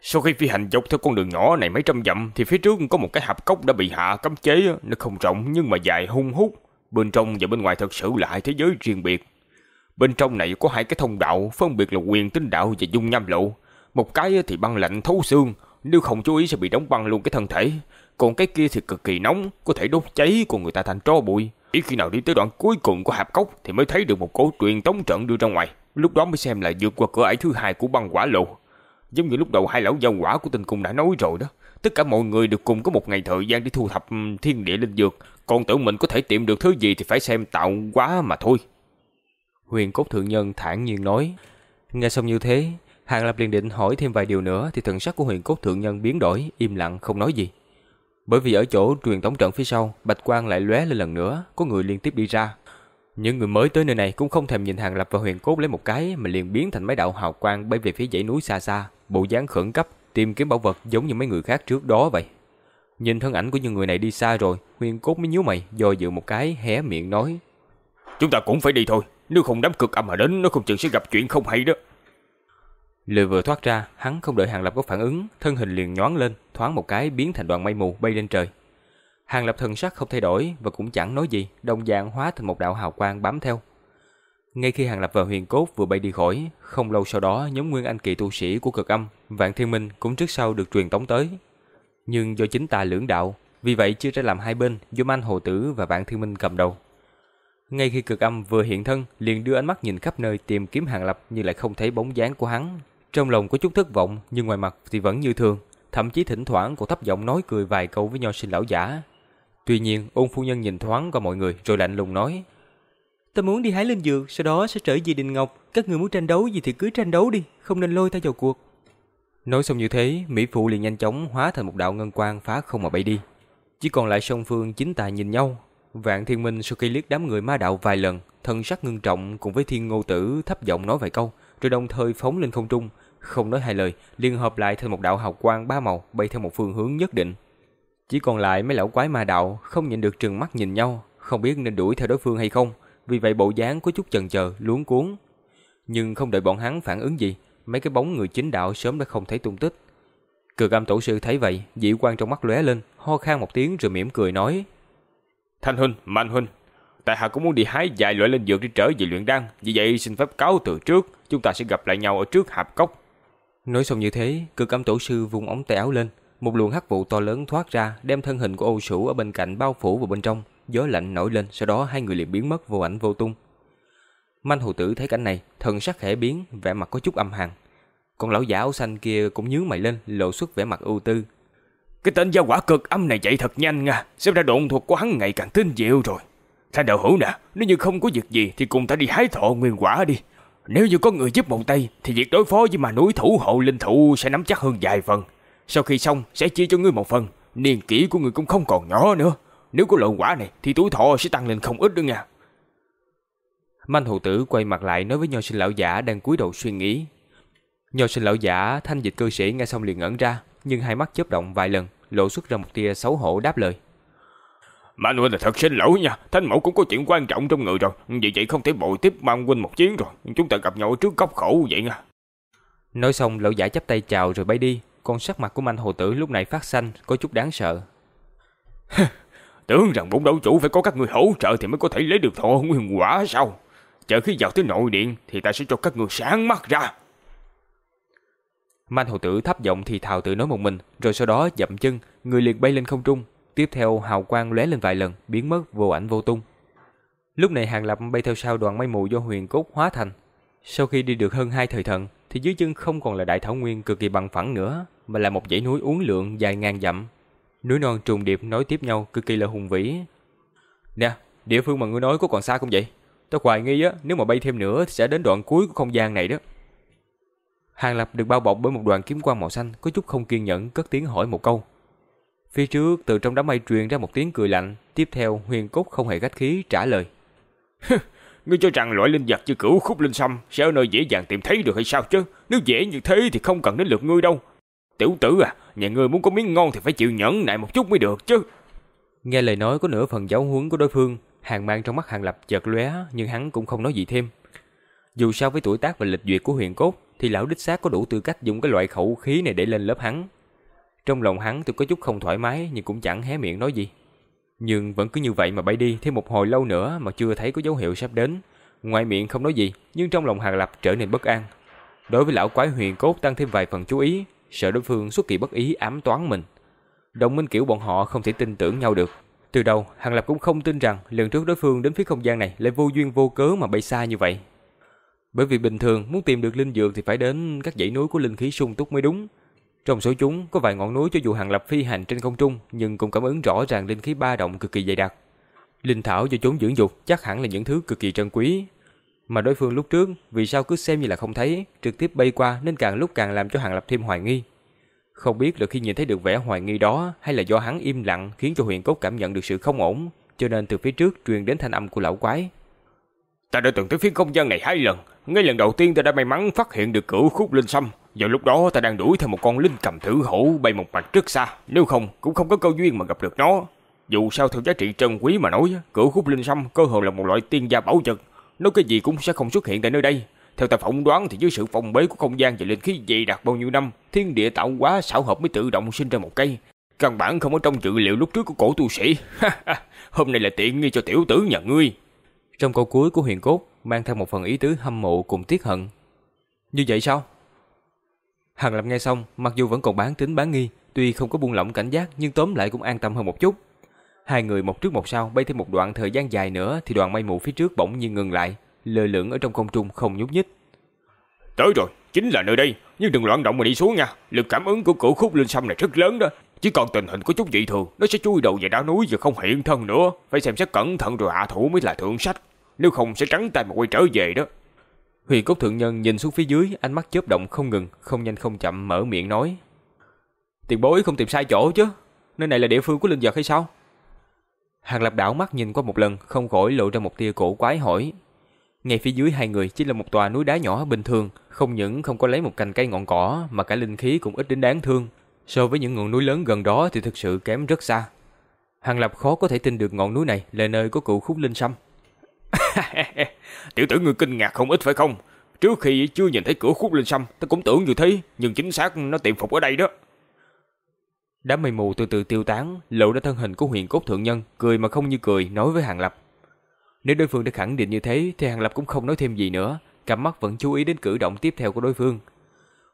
Sau khi phi hành dọc theo con đường nhỏ này mấy trăm dặm thì phía trước có một cái hạp cốc đã bị hạ cấm chế, nó không rộng nhưng mà dài hung hút. Bên trong và bên ngoài thật sự là hai thế giới riêng biệt. Bên trong này có hai cái thông đạo, phân biệt là quyền tinh đạo và dung nham lộ. Một cái thì băng lạnh thấu xương, nếu không chú ý sẽ bị đóng băng luôn cái thân thể còn cái kia thì cực kỳ nóng, có thể đốt cháy của người ta thành tro bụi. Chỉ khi nào đi tới đoạn cuối cùng của hạp cốc thì mới thấy được một cổ truyền tống trận đưa ra ngoài. Lúc đó mới xem là vượt qua cửa ải thứ hai của băng quả lộ. Giống như lúc đầu hai lão giao quả của tình cung đã nói rồi đó. Tất cả mọi người được cùng có một ngày thời gian để thu thập thiên địa linh dược. Còn tự mình có thể tìm được thứ gì thì phải xem tạo quá mà thôi. Huyền cốt thượng nhân thản nhiên nói. Nghe xong như thế, Hàng Lập liền định hỏi thêm vài điều nữa thì thần sắc của huyền cốt thượng nhân biến đổi, im lặng không nói gì. Bởi vì ở chỗ truyền tống trận phía sau, bạch quang lại lóe lên lần nữa, có người liên tiếp đi ra. Những người mới tới nơi này cũng không thèm nhìn Hàng Lập và huyền cốt lấy một cái mà liền biến thành mấy đạo hào quang bay về phía dãy núi xa xa, bộ dáng khẩn cấp, tìm kiếm bảo vật giống như mấy người khác trước đó vậy. Nhìn thân ảnh của những người này đi xa rồi, huyền cốt mới nhíu mày, do dự một cái, hé miệng nói. Chúng ta cũng phải đi thôi, nếu không đám cực âm mà đến nó không chừng sẽ gặp chuyện không hay đó. Lời vừa thoát ra, hắn không đợi Hàng Lập có phản ứng, thân hình liền nhoáng lên, thoáng một cái biến thành đoàn mây mù bay lên trời. Hàng Lập thần sắc không thay đổi và cũng chẳng nói gì, đồng dạng hóa thành một đạo hào quang bám theo. Ngay khi Hàng Lập và Huyền Cốt vừa bay đi khỏi, không lâu sau đó nhóm Nguyên Anh kỳ tu sĩ của cực âm, Vạn Thiên Minh cũng trước sau được truyền tống tới. Nhưng do chính tà lưỡng đạo, vì vậy chia ra làm hai bên, do Anh Hồ Tử và Vạn Thiên Minh cầm đầu. Ngay khi cực âm vừa hiện thân, liền đưa ánh mắt nhìn khắp nơi tìm kiếm Hàng Lập nhưng lại không thấy bóng dáng của hắn. Trong lòng có chút thất vọng nhưng ngoài mặt thì vẫn như thường, thậm chí thỉnh thoảng còn thấp giọng nói cười vài câu với nho sinh lão giả. Tuy nhiên, ôn phu nhân nhìn thoáng qua mọi người rồi lạnh lùng nói. Ta muốn đi hái linh dược, sau đó sẽ trở về Đình Ngọc. Các người muốn tranh đấu gì thì cứ tranh đấu đi, không nên lôi ta vào cuộc. Nói xong như thế, Mỹ Phụ liền nhanh chóng hóa thành một đạo ngân quang phá không mà bay đi. Chỉ còn lại song phương chính tài nhìn nhau, Vạn Thiên Minh sau khi liếc đám người ma đạo vài lần, thân sắc ngưng trọng cùng với Thiên Ngô Tử thấp giọng nói vài câu, rồi đồng thời phóng lên không trung, không nói hai lời, liên hợp lại thành một đạo hào quang ba màu bay theo một phương hướng nhất định. Chỉ còn lại mấy lão quái ma đạo không nhịn được trừng mắt nhìn nhau, không biết nên đuổi theo đối phương hay không, vì vậy bộ dáng có chút chần chờ, luống cuốn. Nhưng không đợi bọn hắn phản ứng gì, mấy cái bóng người chính đạo sớm đã không thấy tung tích. Cực âm tổ sư thấy vậy, dị quan trong mắt lóe lên, ho khan một tiếng rồi mỉm cười nói: Thanh huynh, Mạnh huynh, tại hạ cũng muốn đi hái vài loại linh dược để trở về luyện đan, vì vậy xin phép cáo từ trước, chúng ta sẽ gặp lại nhau ở trước hạp cốc. Nói xong như thế, cực âm tổ sư vung ống tay áo lên, một luồng hắc vụ to lớn thoát ra, đem thân hình của Âu Sủ ở bên cạnh bao phủ vào bên trong, gió lạnh nổi lên, sau đó hai người liền biến mất vô ảnh vô tung. Manh hồ tử thấy cảnh này, thần sắc khẽ biến, vẻ mặt có chút âm hàn. Còn lão giả áo xanh kia cũng nhướng mày lên, lộ xuất vẻ mặt ưu tư, cái tên gia quả cực âm này chạy thật nhanh nha, xem ra độn thuật của hắn ngày càng tinh diệu rồi. Thanh đạo hữu nè, nếu như không có việc gì thì cùng ta đi hái thọ nguyên quả đi. Nếu như có người giúp một tay thì việc đối phó với mà núi thủ hộ linh thụ sẽ nắm chắc hơn vài phần. Sau khi xong sẽ chia cho ngươi một phần, niên kỷ của ngươi cũng không còn nhỏ nữa. Nếu có lộn quả này thì tuổi thọ sẽ tăng lên không ít nữa nha. Manh hồ tử quay mặt lại nói với nho sinh lão giả đang cúi đầu suy nghĩ. Nho sinh lão giả thanh dịch cư sĩ nghe xong liền ngẩn ra, nhưng hai mắt chớp động vài lần, lộ xuất ra một tia xấu hổ đáp lời. Mạnh huynh là thật xin lỗi nha, Thanh mẫu cũng có chuyện quan trọng trong người rồi, vì vậy không thể bội tiếp mang huynh một chuyến rồi, chúng ta gặp nhau trước góc khổ vậy nha. Nói xong lão giả chắp tay chào rồi bay đi, con sắc mặt của manh hồ tử lúc này phát xanh, có chút đáng sợ. Tưởng rằng bốn đấu chủ phải có các người hỗ trợ thì mới có thể lấy được thọ nguyên quả sao? Chờ khi vào tới nội điện thì ta sẽ cho các người sáng mắt ra. Man hồ tử thấp giọng thì thào tự nói một mình, rồi sau đó dậm chân, người liền bay lên không trung, tiếp theo hào quang lóe lên vài lần, biến mất vô ảnh vô tung. Lúc này Hàng Lập bay theo sau đoàn mây mù do huyền cốt hóa thành. Sau khi đi được hơn hai thời thận thì dưới chân không còn là đại thảo nguyên cực kỳ bằng phẳng nữa, mà là một dãy núi uốn lượn dài ngàn dặm. Núi non trùng điệp nối tiếp nhau cực kỳ là hùng vĩ. Nè, địa phương mà ngươi nói có còn xa không vậy? Tôi hoài nghi á, nếu mà bay thêm nữa thì sẽ đến đoạn cuối của không gian này đó. Hàng Lập được bao bọc bởi một đoàn kiếm quang màu xanh, có chút không kiên nhẫn cất tiếng hỏi một câu. Phía trước, từ trong đám mây truyền ra một tiếng cười lạnh, tiếp theo Huyền Cốt không hề khách khí trả lời. Ngươi cho rằng loại linh vật như cửu khúc linh sâm sẽ ở nơi dễ dàng tìm thấy được hay sao chứ? Nếu dễ như thế thì không cần đến lượt ngươi đâu. Tiểu tử à, nhà ngươi muốn có miếng ngon thì phải chịu nhẫn nại một chút mới được chứ. Nghe lời nói có nửa phần giáo huấn của đối phương, hàng mang trong mắt hàng lập chợt lóe nhưng hắn cũng không nói gì thêm. Dù sao với tuổi tác và lịch duyệt của huyền cốt, thì lão đích xác có đủ tư cách dùng cái loại khẩu khí này để lên lớp hắn. Trong lòng hắn tôi có chút không thoải mái nhưng cũng chẳng hé miệng nói gì. Nhưng vẫn cứ như vậy mà bay đi thêm một hồi lâu nữa mà chưa thấy có dấu hiệu sắp đến. Ngoài miệng không nói gì, nhưng trong lòng Hàng Lập trở nên bất an. Đối với lão quái huyền cốt tăng thêm vài phần chú ý, sợ đối phương xuất kỳ bất ý ám toán mình. Đồng minh kiểu bọn họ không thể tin tưởng nhau được. Từ đầu, Hàng Lập cũng không tin rằng lần trước đối phương đến phía không gian này lại vô duyên vô cớ mà bay xa như vậy. Bởi vì bình thường muốn tìm được linh dược thì phải đến các dãy núi của linh khí sung túc mới đúng. Trong số chúng có vài ngọn núi cho dù Hàng Lập phi hành trên không trung nhưng cũng cảm ứng rõ ràng linh khí ba động cực kỳ dày đặc. Linh thảo do chúng dưỡng dục chắc hẳn là những thứ cực kỳ trân quý. Mà đối phương lúc trước vì sao cứ xem như là không thấy, trực tiếp bay qua nên càng lúc càng làm cho Hàng Lập thêm hoài nghi. Không biết là khi nhìn thấy được vẻ hoài nghi đó hay là do hắn im lặng khiến cho huyền cốt cảm nhận được sự không ổn, cho nên từ phía trước truyền đến thanh âm của lão quái. Ta đã từng tới phía không gian này hai lần, ngay lần đầu tiên ta đã may mắn phát hiện được cửu khúc linh sâm. Vào lúc đó ta đang đuổi theo một con linh cầm thử hổ bay một mạch rất xa, nếu không cũng không có câu duyên mà gặp được nó. Dù sao theo giá trị trân quý mà nói, cửu khúc linh sâm cơ hồ là một loại tiên gia bảo vật, nói cái gì cũng sẽ không xuất hiện tại nơi đây. Theo ta phỏng đoán thì dưới sự phong bế của không gian và linh khí dày đặc bao nhiêu năm, thiên địa tạo hóa xảo hợp mới tự động sinh ra một cây. Căn bản không có trong dự liệu lúc trước của cổ tu sĩ. Hôm nay là tiện nghi cho tiểu tử nhà ngươi. Trong câu cuối của huyền cốt mang theo một phần ý tứ hâm mộ cùng tiếc hận. Như vậy sao? Hàng Lập nghe xong, mặc dù vẫn còn bán tính bán nghi, tuy không có buông lỏng cảnh giác nhưng tóm lại cũng an tâm hơn một chút. Hai người một trước một sau bay thêm một đoạn thời gian dài nữa thì đoàn mây mù phía trước bỗng nhiên ngừng lại, lơ lửng ở trong không trung không nhúc nhích. Tới rồi, chính là nơi đây, nhưng đừng loạn động mà đi xuống nha. Lực cảm ứng của cổ khúc linh sâm này rất lớn đó. Chỉ còn tình hình có chút dị thường, nó sẽ chui đầu vào đá núi và không hiện thân nữa. Phải xem xét cẩn thận rồi hạ thủ mới là thượng sách. Nếu không sẽ trắng tay mà quay trở về đó. Huyền cốt thượng nhân nhìn xuống phía dưới, ánh mắt chớp động không ngừng, không nhanh không chậm mở miệng nói. Tiền bối không tìm sai chỗ chứ, nơi này là địa phương của linh vật hay sao? Hàng lập đảo mắt nhìn qua một lần, không khỏi lộ ra một tia cổ quái hỏi. Ngay phía dưới hai người chỉ là một tòa núi đá nhỏ bình thường, không những không có lấy một cành cây ngọn cỏ mà cả linh khí cũng ít đến đáng thương. So với những ngọn núi lớn gần đó thì thực sự kém rất xa. Hàng Lập khó có thể tin được ngọn núi này là nơi có cụ khúc linh sâm. Tiểu tử ngươi kinh ngạc không ít phải không? Trước khi chưa nhìn thấy cửa khúc lên xăm, ta cũng tưởng như thế, nhưng chính xác nó tiệm phục ở đây đó. Đám mây mù từ từ tiêu tán, lộ ra thân hình của huyền cốt thượng nhân, cười mà không như cười, nói với Hàng Lập. Nếu đối phương đã khẳng định như thế, thì Hàng Lập cũng không nói thêm gì nữa, cặp mắt vẫn chú ý đến cử động tiếp theo của đối phương.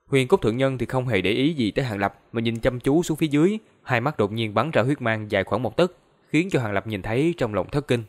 Huyền cốt thượng nhân thì không hề để ý gì tới Hàng Lập, mà nhìn chăm chú xuống phía dưới, hai mắt đột nhiên bắn ra huyết mang dài khoảng một tấc, khiến cho Hàng Lập nhìn thấy trong lòng thất kinh.